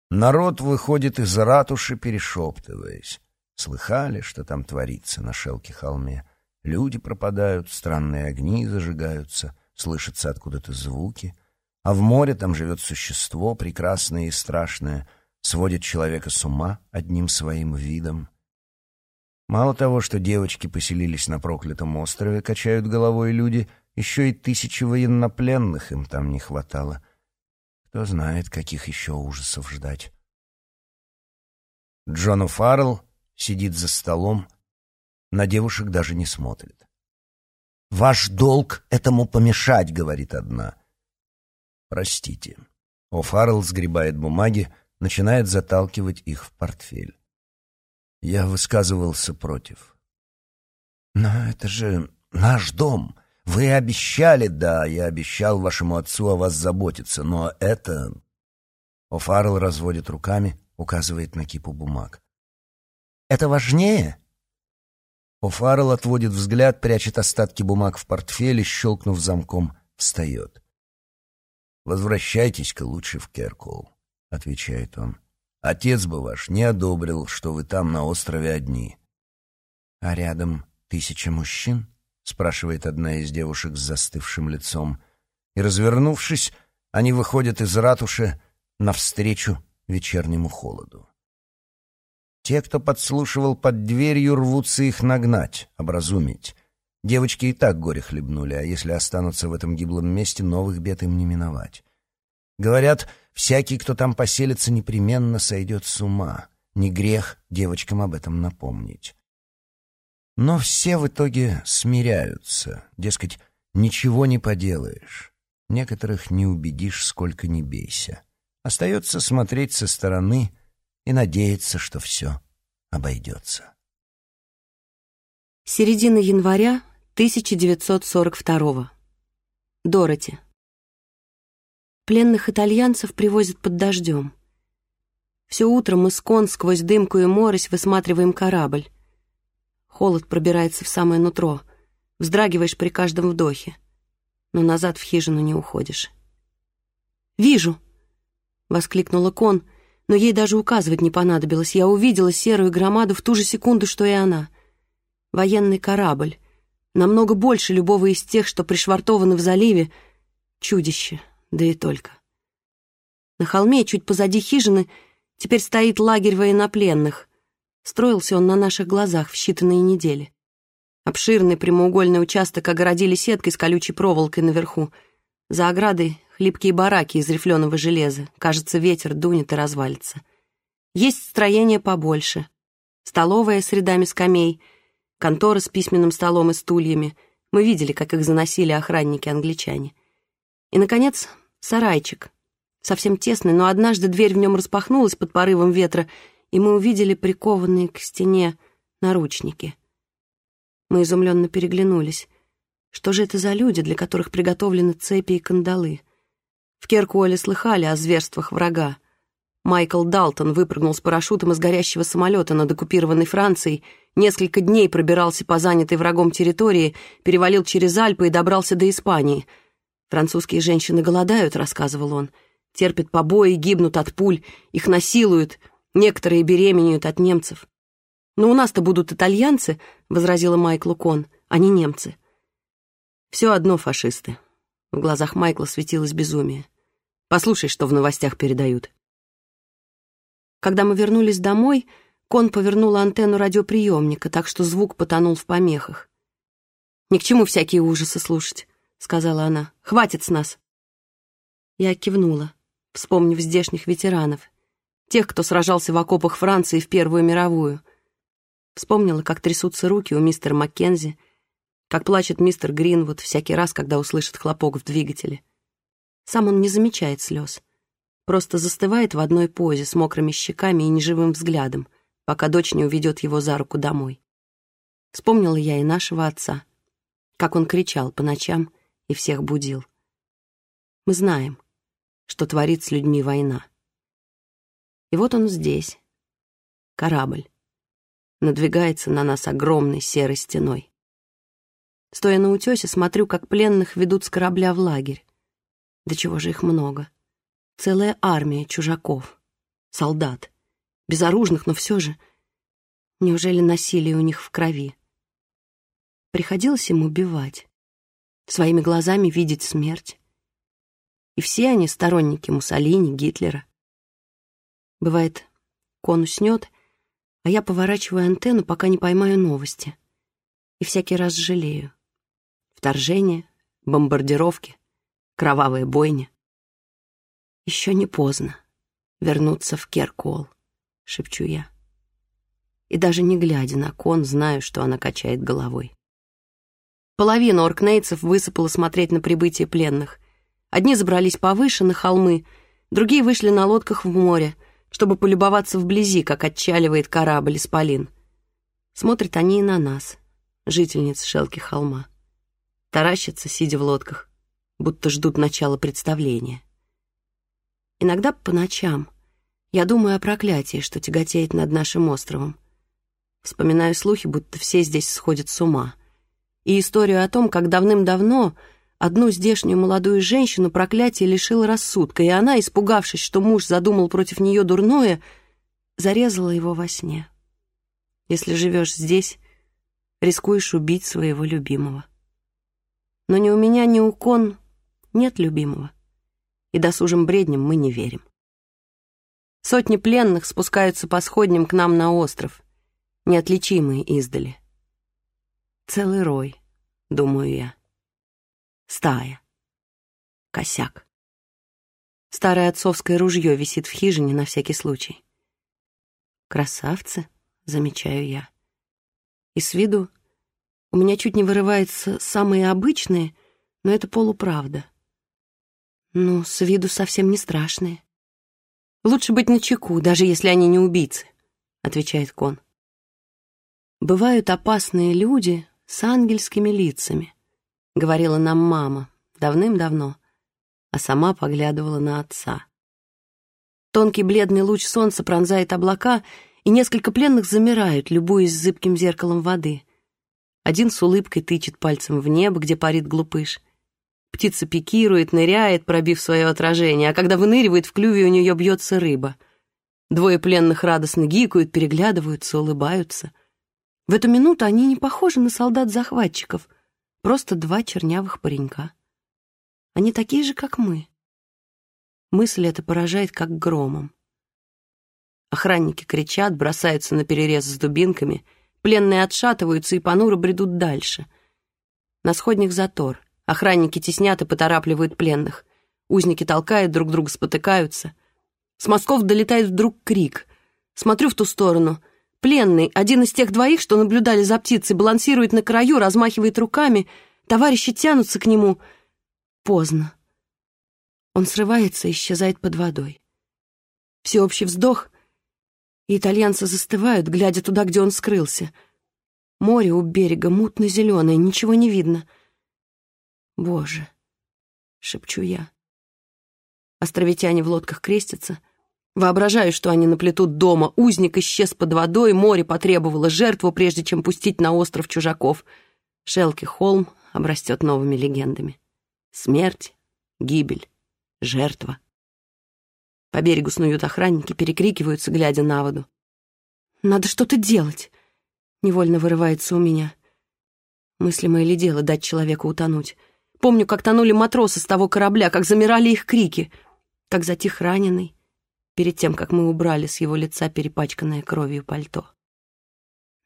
A: Народ выходит из ратуши, перешептываясь. Слыхали, что там творится на шелке холме? Люди пропадают, странные огни зажигаются, слышатся откуда-то звуки. А в море там живет существо, прекрасное и страшное, сводит человека с ума одним своим видом. Мало того, что девочки поселились на проклятом острове, качают головой люди — еще и тысячи военнопленных им там не хватало. Кто знает, каких еще ужасов ждать. Джон О'Фаррелл сидит за столом, на девушек даже не смотрит. «Ваш долг этому помешать», — говорит одна. «Простите». О'Фаррелл сгребает бумаги, начинает заталкивать их в портфель. Я высказывался против. «Но это же наш дом», вы обещали, да, я обещал вашему отцу о вас заботиться, но это...» О'Фаррелл разводит руками, указывает на кипу бумаг. «Это важнее?» О'Фаррелл отводит взгляд, прячет остатки бумаг в портфеле, щелкнув замком, встает. «Возвращайтесь-ка лучше в Керкул», — отвечает он. «Отец бы ваш не одобрил, что вы там на острове одни». «А рядом тысяча мужчин?» Спрашивает одна из девушек с застывшим лицом. И, развернувшись, они выходят из ратуши навстречу вечернему холоду. Те, кто подслушивал под дверью, рвутся их нагнать, образумить. Девочки и так горе хлебнули, а если останутся в этом гиблом месте, новых бед им не миновать. Говорят, всякий, кто там поселится, непременно сойдет с ума. Не грех девочкам об этом напомнить. Но все в итоге смиряются, дескать, ничего не поделаешь. Некоторых не убедишь, сколько ни бейся. Остается смотреть со стороны и надеяться, что все обойдется.
B: Середина января 1942 Дороти. Пленных итальянцев привозят под дождем. Все утро мы с Кон сквозь дымку и морось высматриваем корабль. Холод пробирается в самое нутро. Вздрагиваешь при каждом вдохе. Но назад в хижину не уходишь. «Вижу!» — воскликнула Кон, но ей даже указывать не понадобилось. Я увидела серую громаду в ту же секунду, что и она. Военный корабль. Намного больше любого из тех, что пришвартованы в заливе. Чудище, да и только. На холме, чуть позади хижины, теперь стоит лагерь военнопленных. Строился он на наших глазах в считанные недели. Обширный прямоугольный участок огородили сеткой с колючей проволокой наверху. За оградой хлипкие бараки из рифленого железа. Кажется, ветер дунет и развалится. Есть строение побольше. Столовая с рядами скамей, контора с письменным столом и стульями. Мы видели, как их заносили охранники-англичане. И, наконец, сарайчик. Совсем тесный, но однажды дверь в нем распахнулась под порывом ветра, и мы увидели прикованные к стене наручники. Мы изумленно переглянулись. Что же это за люди, для которых приготовлены цепи и кандалы? В Керкуоле слыхали о зверствах врага. Майкл Далтон выпрыгнул с парашютом из горящего самолета над оккупированной Францией, несколько дней пробирался по занятой врагом территории, перевалил через Альпы и добрался до Испании. «Французские женщины голодают», — рассказывал он, — «терпят побои, гибнут от пуль, их насилуют, некоторые беременеют от немцев». «Но у нас-то будут итальянцы», — возразила Майклу Кон, — «а не немцы». «Все одно фашисты». В глазах Майкла светилось безумие. «Послушай, что в новостях передают». Когда мы вернулись домой, Кон повернула антенну радиоприемника, так что звук потонул в помехах. «Ни к чему всякие ужасы слушать», — сказала она. «Хватит с нас». Я кивнула, вспомнив здешних ветеранов, тех, кто сражался в окопах Франции в Первую мировую. Вспомнила, как трясутся руки у мистера Маккензи, как плачет мистер Гринвуд всякий раз, когда услышит хлопок в двигателе. Сам он не замечает слез просто застывает в одной позе с мокрыми щеками и неживым взглядом, пока дочь не уведет его за руку домой. Вспомнила я и нашего отца, как он кричал по ночам и всех будил. Мы знаем, что творит с людьми война. И вот он здесь, корабль, надвигается на нас огромной серой стеной. Стоя на утесе, смотрю, как пленных ведут с корабля в лагерь. Да чего же их много. Целая армия чужаков, солдат, безоружных, но все же... Неужели насилие у них в крови? Приходилось им убивать, своими глазами видеть смерть. И все они сторонники Муссолини, Гитлера. Бывает, кон уснет, а я поворачиваю антенну, пока не поймаю новости. И всякий раз жалею. Вторжение, бомбардировки, кровавая бойня. «Еще не поздно вернуться в Керкол», — шепчу я. И даже не глядя на кон, знаю, что она качает головой. Половина оркнейцев высыпала смотреть на прибытие пленных. Одни забрались повыше, на холмы, другие вышли на лодках в море, чтобы полюбоваться вблизи, как отчаливает корабль Исполин. Смотрят они и на нас, жительниц Шелки холма. Таращатся, сидя в лодках, будто ждут начала представления. Иногда по ночам я думаю о проклятии, что тяготеет над нашим островом. Вспоминаю слухи, будто все здесь сходят с ума. И историю о том, как давным-давно одну здешнюю молодую женщину проклятие лишило рассудка, и она, испугавшись, что муж задумал против нее дурное, зарезала его во сне. Если живешь здесь, рискуешь убить своего любимого. Но ни у меня, ни у Кон нет любимого и досужим бредням мы не верим. Сотни пленных спускаются по сходням к нам на остров, неотличимые издали. Целый рой, думаю я. Стая. Косяк. Старое отцовское ружье висит в хижине на всякий случай. Красавцы, замечаю я. И с виду у меня чуть не вырывается самые обычные, но это полуправда — ну, с виду совсем не страшные. Лучше быть начеку, даже если они не убийцы, отвечает Кон. Бывают опасные люди с ангельскими лицами, говорила нам мама давным-давно, а сама поглядывала на отца. Тонкий бледный луч солнца пронзает облака, и несколько пленных замирают, любуясь зыбким зеркалом воды. Один с улыбкой тычет пальцем в небо, где парит глупыш. Птица пикирует, ныряет, пробив свое отражение, а когда выныривает, в клюве у нее бьется рыба. Двое пленных радостно гикают, переглядываются, улыбаются. В эту минуту они не похожи на солдат-захватчиков, просто два чернявых паренька. Они такие же, как мы. Мысль эта поражает как громом. Охранники кричат, бросаются на перерез с дубинками, пленные отшатываются и понуро бредут дальше. На сходник затор. Охранники теснят и поторапливают пленных. Узники толкают друг друга, спотыкаются. С мостков долетает вдруг крик. Смотрю в ту сторону. Пленный, один из тех двоих, что наблюдали за птицей, балансирует на краю, размахивает руками. Товарищи тянутся к нему. Поздно. Он срывается и исчезает под водой. Всеобщий вздох, и итальянцы застывают, глядя туда, где он скрылся. Море у берега мутно-зеленое, ничего не видно — «Боже!» — шепчу я. Островитяне в лодках крестятся, Воображаю, что они наплетут дома. Узник исчез под водой, море потребовало жертву, прежде чем пустить на остров чужаков. Шелки Холм обрастет новыми легендами. Смерть, гибель, жертва. По берегу снуют охранники, перекрикиваются, глядя на воду. «Надо что-то делать!» — невольно вырывается у меня. Мыслимое ли дело дать человеку утонуть? Помню, как тонули матросы с того корабля, как замирали их крики, как затих раненый, перед тем, как мы убрали с его лица перепачканное кровью пальто.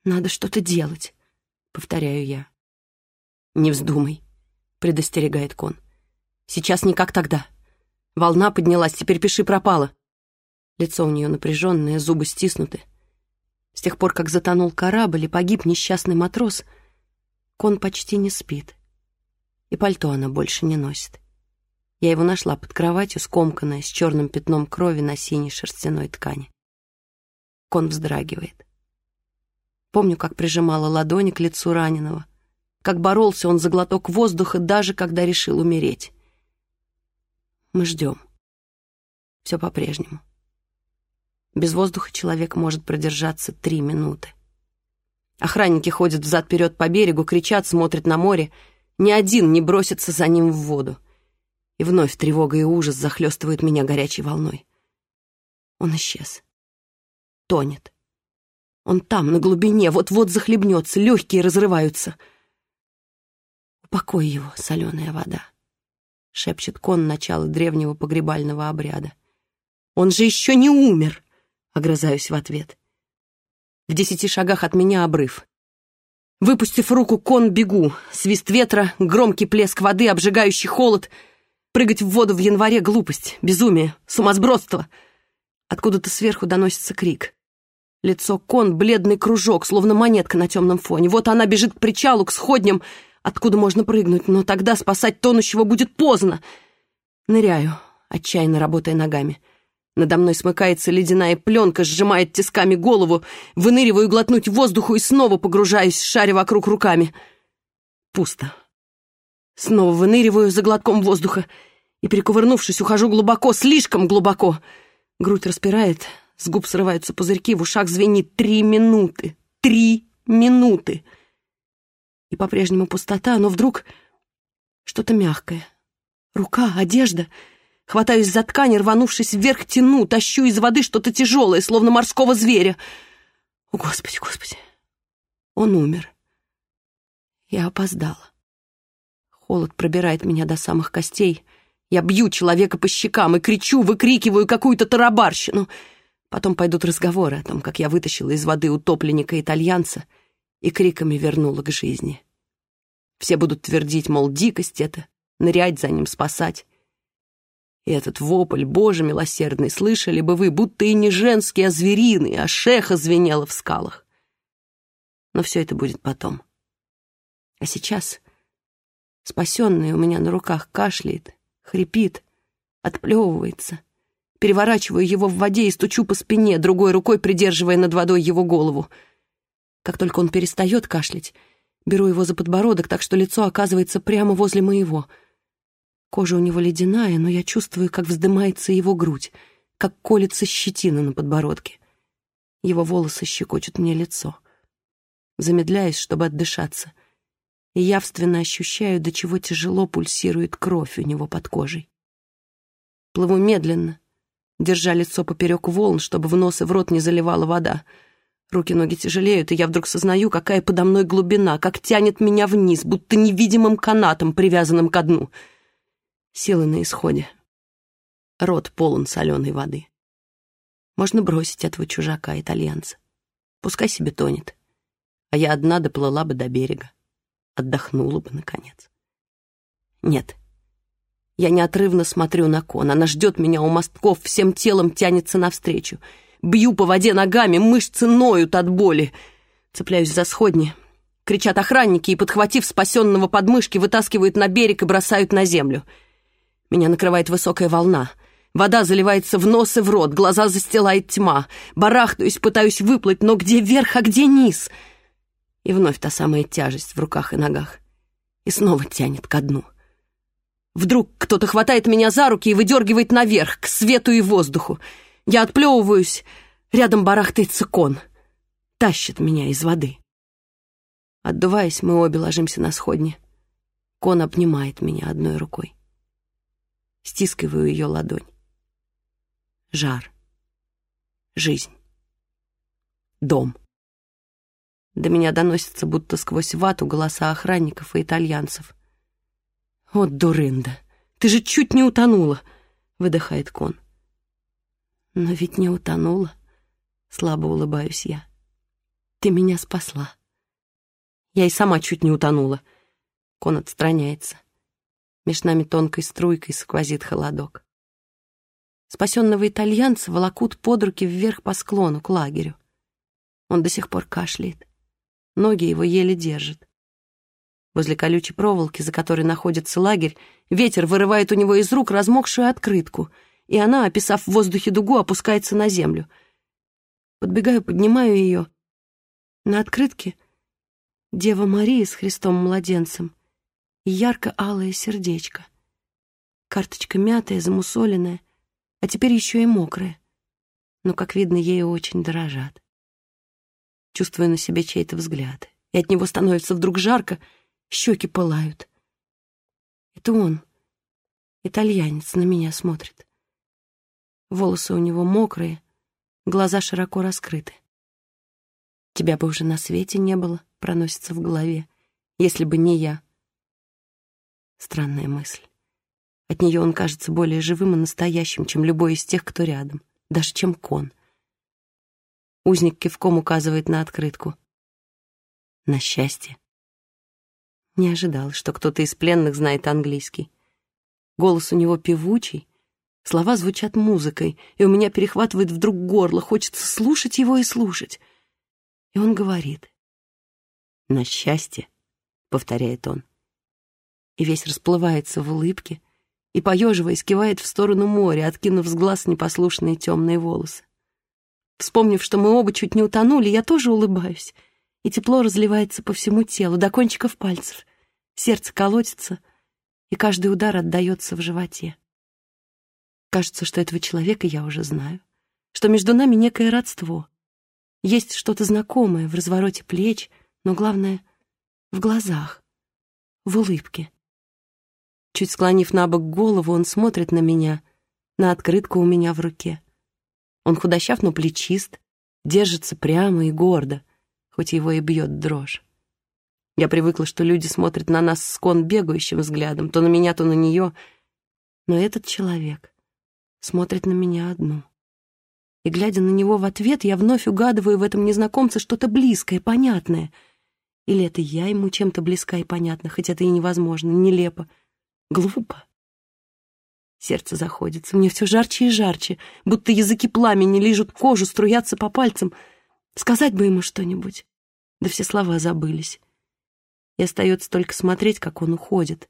B: «Надо что-то делать», — повторяю я. «Не вздумай», — предостерегает Кон. «Сейчас не как тогда. Волна поднялась, теперь пиши пропало». Лицо у нее напряженное, зубы стиснуты. С тех пор, как затонул корабль и погиб несчастный матрос, Кон почти не спит. И пальто она больше не носит. Я его нашла под кроватью, скомканное, с черным пятном крови на синей шерстяной ткани. Кон вздрагивает. Помню, как прижимала ладони к лицу раненого, как боролся он за глоток воздуха, даже когда решил умереть. Мы ждем. Все по-прежнему. Без воздуха человек может продержаться три минуты. Охранники ходят взад-вперед по берегу, кричат, смотрят на море. Ни один не бросится за ним в воду и вновь тревога и ужас захлестывают меня горячей волной. Он исчез. Тонет. Он там, на глубине, вот-вот захлебнется, легкие разрываются. «Упокой его, соленая вода», — шепчет кон начала древнего погребального обряда. «Он же еще не умер!» — огрызаюсь в ответ. В десяти шагах от меня обрыв. Выпустив руку, кон бегу. Свист ветра, громкий плеск воды, обжигающий холод — Прыгать в воду в январе — глупость, безумие, сумасбродство. Откуда-то сверху доносится крик. Лицо кон — бледный кружок, словно монетка на темном фоне. Вот она бежит к причалу, к сходням, откуда можно прыгнуть, но тогда спасать тонущего будет поздно. Ныряю, отчаянно работая ногами. Надо мной смыкается ледяная пленка, сжимает тисками голову, выныриваю глотнуть воздуху и снова погружаюсь, шаря вокруг руками. Пусто. Снова выныриваю за глотком воздуха и, перекувырнувшись, ухожу глубоко, слишком глубоко. Грудь распирает, с губ срываются пузырьки, в ушах звенит три минуты. Три минуты! И по-прежнему пустота, но вдруг что-то мягкое. Рука, одежда. Хватаюсь за ткань, рванувшись вверх, тяну, тащу из воды что-то тяжелое, словно морского зверя. О, Господи, Господи! Он умер. Я опоздала. Холод пробирает меня до самых костей. Я бью человека по щекам и кричу, выкрикиваю какую-то тарабарщину. Потом пойдут разговоры о том, как я вытащила из воды утопленника-итальянца и криками вернула к жизни. Все будут твердить, мол, дикость это, нырять за ним, спасать. И этот вопль, боже милосердный, слышали бы вы, будто и не женский, а звериный, а шеха звенела в скалах. Но все это будет потом. А сейчас Спасенный у меня на руках кашляет, хрипит, отплевывается. Переворачиваю его в воде и стучу по спине, другой рукой придерживая над водой его голову. Как только он перестает кашлять, беру его за подбородок, так что лицо оказывается прямо возле моего. Кожа у него ледяная, но я чувствую, как вздымается его грудь, как колется щетина на подбородке. Его волосы щекочут мне лицо. Замедляюсь, чтобы отдышаться — и явственно ощущаю, до чего тяжело пульсирует кровь у него под кожей. Плыву медленно, держа лицо поперек волн, чтобы в нос и в рот не заливала вода. Руки-ноги тяжелеют, и я вдруг сознаю, какая подо мной глубина, как тянет меня вниз, будто невидимым канатом, привязанным ко дну. Силы на исходе. Рот полон соленой воды. Можно бросить этого чужака-итальянца. Пускай себе тонет. А я одна доплыла бы до берега отдохнула бы, наконец. Нет. Я неотрывно смотрю на кон. Она ждет меня у мостков, всем телом тянется навстречу. Бью по воде ногами, мышцы ноют от боли. Цепляюсь за сходни. Кричат охранники и, подхватив спасенного подмышки, вытаскивают на берег и бросают на землю. Меня накрывает высокая волна. Вода заливается в нос и в рот, глаза застилает тьма. Барахтаюсь, пытаюсь выплыть, но где верх, а где низ — и вновь та самая тяжесть в руках и ногах. И снова тянет ко дну. Вдруг кто-то хватает меня за руки и выдергивает наверх, к свету и воздуху. Я отплевываюсь, рядом барахтается кон. Тащит меня из воды. Отдуваясь, мы обе ложимся на сходни. Кон обнимает меня одной рукой. Стискиваю ее ладонь. Жар. Жизнь. Дом. До меня доносятся будто сквозь вату голоса охранников и итальянцев. «Вот дурында! Ты же чуть не утонула!» — выдыхает Кон. «Но ведь не утонула!» — слабо улыбаюсь я. «Ты меня спасла!» Я и сама чуть не утонула. Кон отстраняется. Меж нами тонкой струйкой сквозит холодок. Спасенного итальянца волокут под руки вверх по склону к лагерю. Он до сих пор кашляет. Ноги его еле держат. Возле колючей проволоки, за которой находится лагерь, ветер вырывает у него из рук размокшую открытку, и она, описав в воздухе дугу, опускается на землю. Подбегаю, поднимаю ее. На открытке Дева Мария с Христом-младенцем и ярко-алое сердечко. Карточка мятая, замусоленная, а теперь еще и мокрая. Но, как видно, ею очень дорожат. Чувствую на себе чей-то взгляд, и от него становится вдруг жарко, щеки пылают. Это он, итальянец, на меня смотрит. Волосы у него мокрые, глаза широко раскрыты. Тебя бы уже на свете не было, проносится в голове, если бы не я. Странная мысль. От нее он кажется более живым и настоящим, чем любой из тех, кто рядом, даже чем кон. Узник кивком указывает на открытку. На счастье. Не ожидал, что кто-то из пленных знает английский. Голос у него певучий, слова звучат музыкой, и у меня перехватывает вдруг горло, хочется слушать его и слушать. И он говорит. «На счастье», — повторяет он. И весь расплывается в улыбке, и, поеживаясь, кивает в сторону моря, откинув с глаз непослушные темные волосы. Вспомнив, что мы оба чуть не утонули, я тоже улыбаюсь, и тепло разливается по всему телу, до кончиков пальцев. Сердце колотится, и каждый удар отдается в животе. Кажется, что этого человека я уже знаю, что между нами некое родство. Есть что-то знакомое в развороте плеч, но главное — в глазах, в улыбке. Чуть склонив на бок голову, он смотрит на меня, на открытку у меня в руке. Он худощав, но плечист, держится прямо и гордо, хоть его и бьет дрожь. Я привыкла, что люди смотрят на нас с кон бегающим взглядом, то на меня, то на нее. Но этот человек смотрит на меня одну. И, глядя на него в ответ, я вновь угадываю в этом незнакомце что-то близкое, понятное. Или это я ему чем-то близка и понятна, хоть это и невозможно, нелепо, глупо. Сердце заходится, мне все жарче и жарче, будто языки пламени лижут кожу, струятся по пальцам. Сказать бы ему что-нибудь. Да все слова забылись. И остается только смотреть, как он уходит.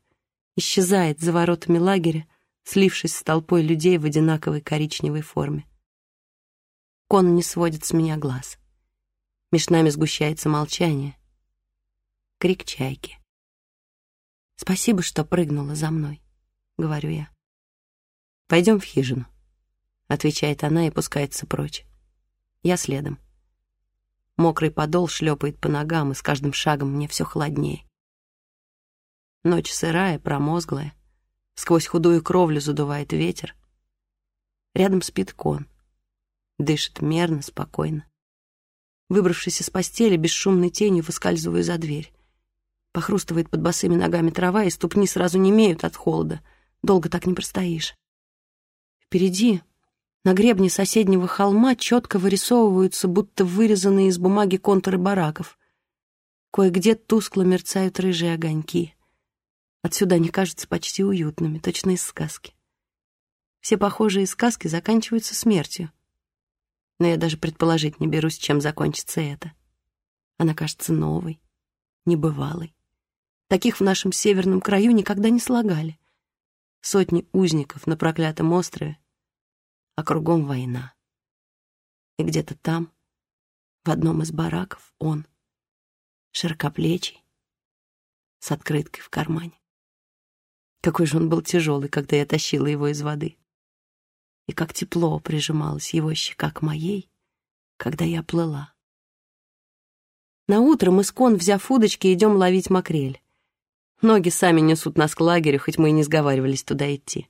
B: Исчезает за воротами лагеря, слившись с толпой людей в одинаковой коричневой форме. Кон не сводит с меня глаз. Меж нами сгущается молчание. Крик чайки. «Спасибо, что прыгнула за мной», — говорю я. «Пойдем в хижину», — отвечает она и пускается прочь. Я следом. Мокрый подол шлепает по ногам, и с каждым шагом мне все холоднее. Ночь сырая, промозглая. Сквозь худую кровлю задувает ветер. Рядом спит кон. Дышит мерно, спокойно. Выбравшись из постели, бесшумной тенью выскальзываю за дверь. Похрустывает под босыми ногами трава, и ступни сразу не имеют от холода. Долго так не простоишь. Впереди, на гребне соседнего холма, четко вырисовываются, будто вырезанные из бумаги контуры бараков. Кое-где тускло мерцают рыжие огоньки. Отсюда они кажутся почти уютными, точно из сказки. Все похожие сказки заканчиваются смертью. Но я даже предположить не берусь, чем закончится это. Она кажется новой, небывалой. Таких в нашем северном краю никогда не слагали сотни узников на проклятом острове, а кругом война. И где-то там, в одном из бараков, он, широкоплечий, с открыткой в кармане. Какой же он был тяжелый, когда я тащила его из воды. и как тепло прижималась его щека к моей, когда я плыла. На утро мы с Кон, взяв удочки, идем ловить макрель. Ноги сами несут нас к лагерю, хоть мы и не сговаривались туда идти.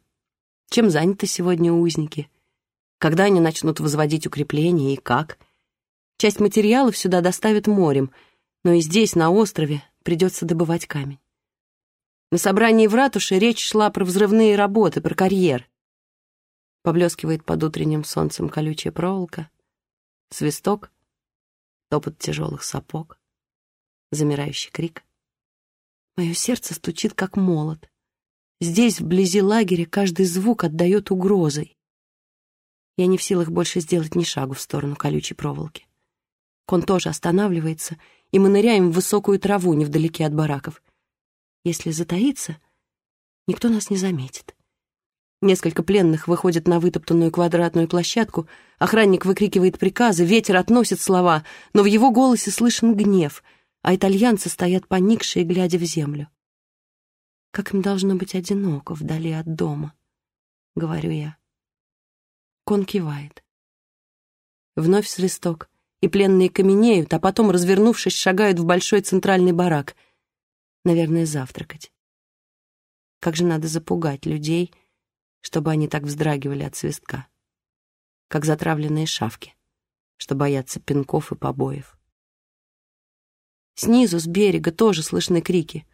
B: Чем заняты сегодня узники? Когда они начнут возводить укрепления и как? Часть материалов сюда доставят морем, но и здесь, на острове, придется добывать камень. На собрании в ратуше речь шла про взрывные работы, про карьер. Поблескивает под утренним солнцем колючая проволока, свисток, топот тяжелых сапог, замирающий крик. Мое сердце стучит, как молот. Здесь, вблизи лагеря, каждый звук отдает угрозой. Я не в силах больше сделать ни шагу в сторону колючей проволоки. Кон тоже останавливается, и мы ныряем в высокую траву невдалеке от бараков. Если затаиться, никто нас не заметит. Несколько пленных выходят на вытоптанную квадратную площадку, охранник выкрикивает приказы, ветер относит слова, но в его голосе слышен гнев, а итальянцы стоят поникшие, глядя в землю. «Как им должно быть одиноко вдали от дома», — говорю я. Кон кивает. Вновь свисток, и пленные каменеют, а потом, развернувшись, шагают в большой центральный барак. Наверное, завтракать. Как же надо запугать людей — чтобы они так вздрагивали от свистка, как затравленные шавки, что боятся пинков и побоев. Снизу, с берега, тоже слышны крики.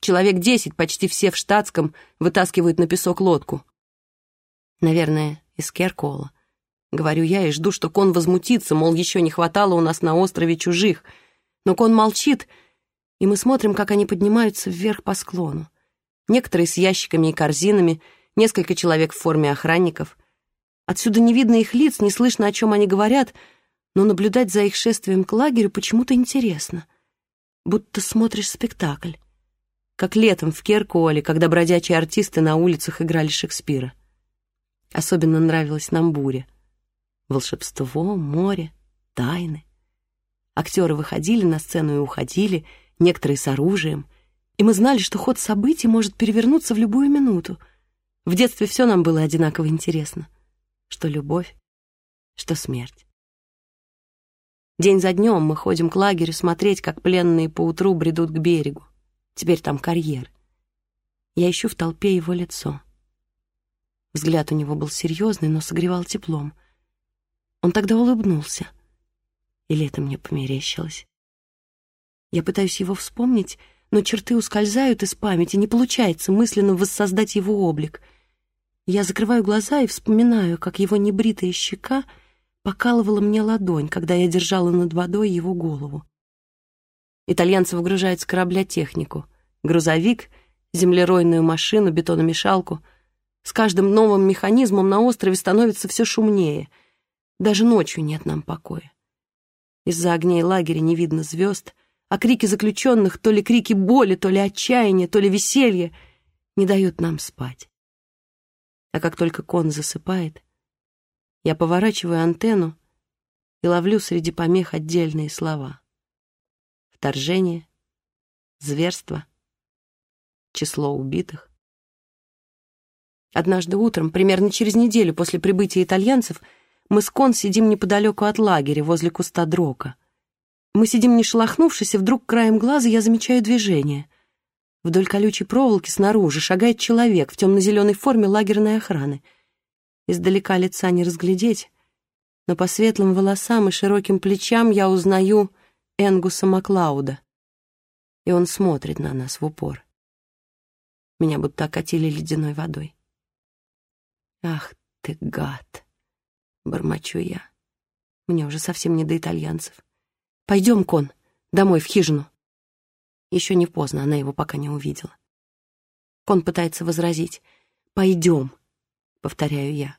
B: Человек десять, почти все в штатском, вытаскивают на песок лодку. Наверное, из Керкола. Говорю я и жду, что кон возмутится, мол, еще не хватало у нас на острове чужих. Но кон молчит, и мы смотрим, как они поднимаются вверх по склону. Некоторые с ящиками и корзинами — несколько человек в форме охранников. Отсюда не видно их лиц, не слышно, о чем они говорят, но наблюдать за их шествием к лагерю почему-то интересно. Будто смотришь спектакль. Как летом в Керкуоле, когда бродячие артисты на улицах играли Шекспира. Особенно нравилась нам буря. Волшебство, море, тайны. Актеры выходили на сцену и уходили, некоторые с оружием, и мы знали, что ход событий может перевернуться в любую минуту — в детстве все нам было одинаково интересно. Что любовь, что смерть. День за днем мы ходим к лагерю смотреть, как пленные поутру бредут к берегу. Теперь там карьер. Я ищу в толпе его лицо. Взгляд у него был серьезный, но согревал теплом. Он тогда улыбнулся. Или это мне померещилось? Я пытаюсь его вспомнить, но черты ускользают из памяти, не получается мысленно воссоздать его облик — я закрываю глаза и вспоминаю, как его небритая щека покалывала мне ладонь, когда я держала над водой его голову. Итальянцы выгружают с корабля технику. Грузовик, землеройную машину, бетономешалку. С каждым новым механизмом на острове становится все шумнее. Даже ночью нет нам покоя. Из-за огней лагеря не видно звезд, а крики заключенных, то ли крики боли, то ли отчаяния, то ли веселья, не дают нам спать. А как только кон засыпает, я поворачиваю антенну и ловлю среди помех отдельные слова. Вторжение, зверство, число убитых. Однажды утром, примерно через неделю после прибытия итальянцев, мы с Кон сидим неподалеку от лагеря, возле куста дрока. Мы сидим не шелохнувшись, и вдруг краем глаза я замечаю движение. Вдоль колючей проволоки снаружи шагает человек в темно-зеленой форме лагерной охраны. Издалека лица не разглядеть, но по светлым волосам и широким плечам я узнаю Энгуса Маклауда. И он смотрит на нас в упор. Меня будто окатили ледяной водой. «Ах ты, гад!» — бормочу я. Мне уже совсем не до итальянцев. «Пойдем, Кон, домой, в хижину». Еще не поздно, она его пока не увидела. Кон пытается возразить. «Пойдем», — повторяю я.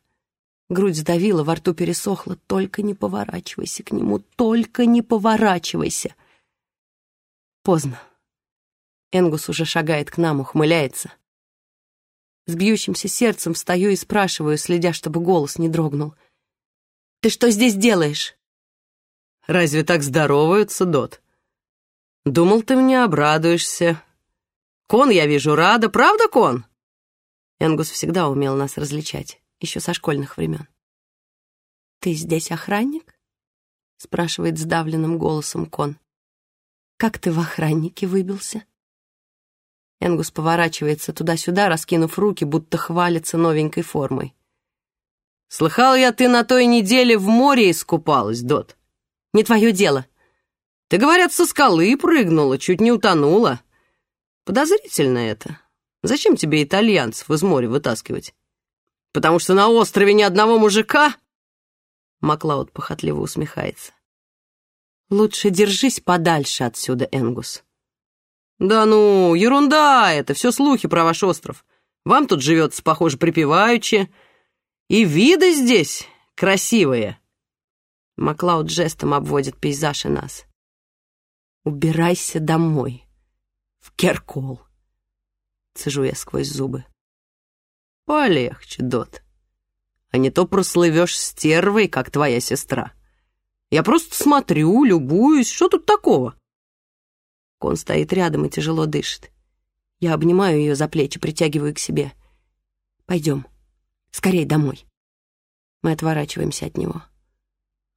B: Грудь сдавила, во рту пересохла. «Только не поворачивайся к нему, только не поворачивайся!» Поздно. Энгус уже шагает к нам, ухмыляется. С бьющимся сердцем встаю и спрашиваю, следя, чтобы голос не дрогнул. «Ты что здесь делаешь?»
C: «Разве так здороваются, Дот?» Думал, ты мне обрадуешься. Кон, я вижу, рада. Правда, Кон?»
B: Энгус всегда умел нас различать. еще со школьных времен. «Ты здесь охранник?» — спрашивает сдавленным голосом Кон. «Как ты в охраннике выбился?» Энгус поворачивается туда-сюда, раскинув руки, будто хвалится новенькой формой.
C: «Слыхал я, ты на той неделе в море искупалась, Дот?»
B: «Не твое дело».
C: «Ты, говорят, со скалы прыгнула, чуть не утонула. Подозрительно это. Зачем тебе итальянцев из моря вытаскивать? Потому что на острове ни одного мужика?» Маклауд похотливо усмехается.
B: «Лучше держись подальше отсюда, Энгус».
C: «Да ну, ерунда это, все слухи про ваш остров. Вам тут живется, похоже, припеваючи. И виды здесь красивые».
B: Маклауд жестом обводит пейзаж и нас. «Убирайся домой, в Керкол», — цежу я сквозь зубы.
C: «Полегче, Дот а не то прослывешь стервой, как твоя сестра. Я просто смотрю, любуюсь, что тут такого?»
B: Кон стоит рядом и тяжело дышит. Я обнимаю ее за плечи, притягиваю к себе. «Пойдем, скорей домой». Мы отворачиваемся от него.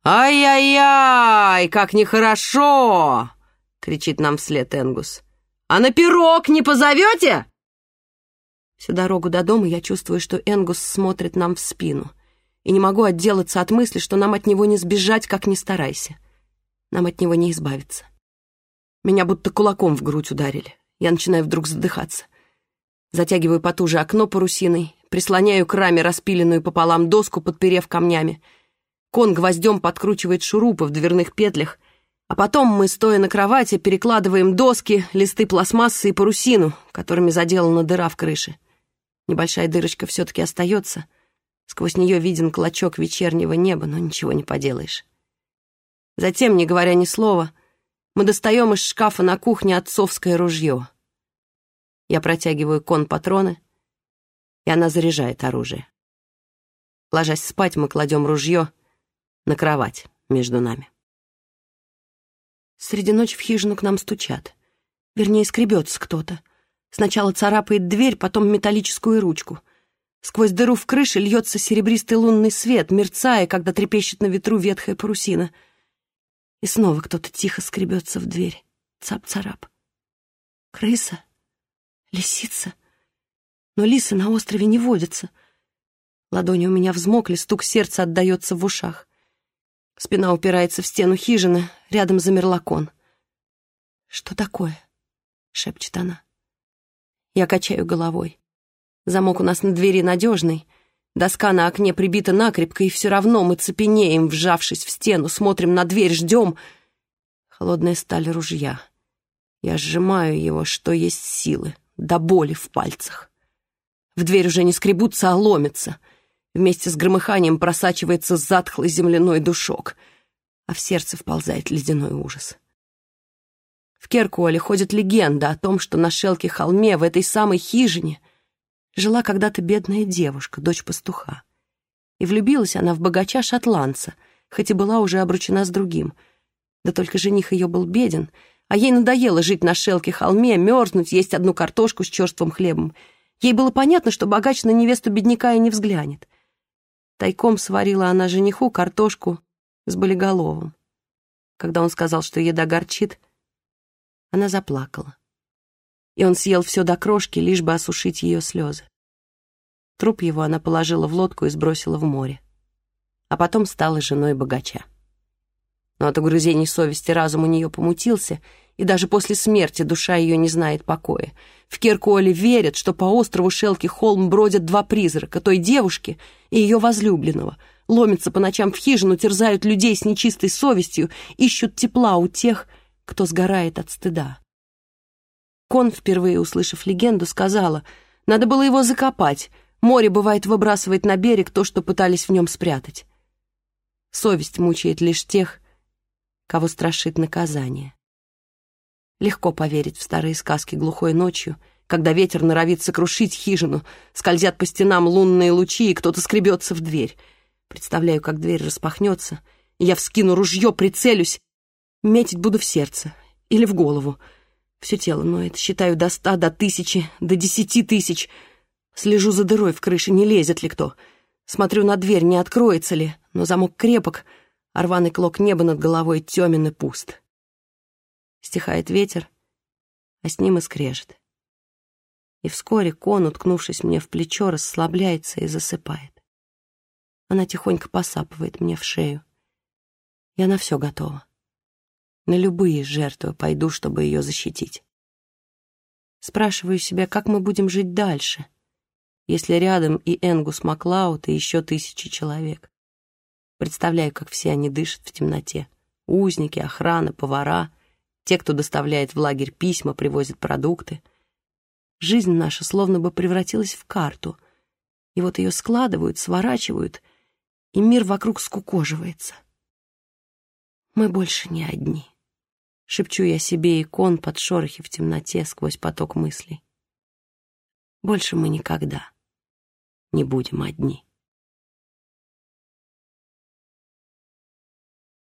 C: «Ай-яй-яй, как нехорошо!» — кричит нам вслед Энгус. «А на пирог не позовете?»
B: Всю дорогу до дома я чувствую, что Энгус смотрит нам в спину, и не могу отделаться от мысли, что нам от него не сбежать, как ни старайся. Нам от него не избавиться. Меня будто кулаком в грудь ударили. Я начинаю вдруг задыхаться. Затягиваю потуже окно парусиной, прислоняю к раме распиленную пополам доску, подперев камнями. Кон гвоздем подкручивает шурупы в дверных петлях, а потом мы, стоя на кровати, перекладываем доски, листы пластмассы и парусину, которыми заделана дыра в крыше. Небольшая дырочка все-таки остается. Сквозь нее виден клочок вечернего неба, но ничего не поделаешь. Затем, не говоря ни слова, мы достаем из шкафа на кухне отцовское ружье. Я протягиваю кон патроны, и она заряжает оружие. Ложась спать, мы кладем ружье на кровать между нами. Среди ночи в хижину к нам стучат. Вернее, скребется кто-то. Сначала царапает дверь, потом металлическую ручку. Сквозь дыру в крыше льется серебристый лунный свет, мерцая, когда трепещет на ветру ветхая парусина. И снова кто-то тихо скребется в дверь. Цап-царап. Крыса? Лисица? Но лисы на острове не водятся. Ладони у меня взмокли, стук сердца отдается в ушах. Спина упирается в стену хижины, рядом замерла кон. «Что такое?» — шепчет она. Я качаю головой. Замок у нас на двери надежный. Доска на окне прибита накрепко, и все равно мы цепенеем, вжавшись в стену, смотрим на дверь, ждем. Холодная сталь ружья. Я сжимаю его, что есть силы, до боли в пальцах. В дверь уже не скребутся, а ломятся. Вместе с громыханием просачивается затхлый земляной душок, а в сердце вползает ледяной ужас. В Керкуоле ходит легенда о том, что на Шелке-холме, в этой самой хижине, жила когда-то бедная девушка, дочь пастуха. И влюбилась она в богача-шотландца, хоть и была уже обручена с другим. Да только жених ее был беден, а ей надоело жить на Шелке-холме, мерзнуть, есть одну картошку с черствым хлебом. Ей было понятно, что богач на невесту бедняка и не взглянет. Тайком сварила она жениху картошку с болиголовым. Когда он сказал, что еда горчит, она заплакала. И он съел все до крошки, лишь бы осушить ее слезы. Труп его она положила в лодку и сбросила в море. А потом стала женой богача. Но от угрызений совести разум у нее помутился, и даже после смерти душа ее не знает покоя. В Киркуоле верят, что по острову Шелки-Холм бродят два призрака, той девушки и ее возлюбленного, ломятся по ночам в хижину, терзают людей с нечистой совестью, ищут тепла у тех, кто сгорает от стыда. Кон, впервые услышав легенду, сказала, надо было его закопать, море бывает выбрасывает на берег то, что пытались в нем спрятать. Совесть мучает лишь тех, кого страшит наказание. Легко поверить в старые сказки глухой ночью, когда ветер норовит сокрушить хижину, скользят по стенам лунные лучи, и кто-то скребется в дверь. Представляю, как дверь распахнется, я вскину ружье, прицелюсь, Метить буду в сердце или в голову. Все тело ноет, считаю до ста, до тысячи, до десяти тысяч. Слежу за дырой в крыше, не лезет ли кто. Смотрю на дверь, не откроется ли, но замок крепок, а рваный клок неба над головой темен и пуст. Стихает ветер, а с ним и скрежет. И вскоре кон, уткнувшись мне в плечо, расслабляется и засыпает. Она тихонько посапывает мне в шею. Я на все готова. На любые жертвы пойду, чтобы ее защитить. Спрашиваю себя, как мы будем жить дальше, если рядом и Энгус Маклауд, и еще тысячи человек. Представляю, как все они дышат в темноте. Узники, охрана, повара, те, кто доставляет в лагерь письма, привозит продукты. Жизнь наша словно бы превратилась в карту, и вот ее складывают, сворачивают, и мир вокруг скукоживается. Мы больше не одни. Шепчу я себе икон под шорохи в темноте сквозь поток мыслей. Больше мы никогда не будем одни.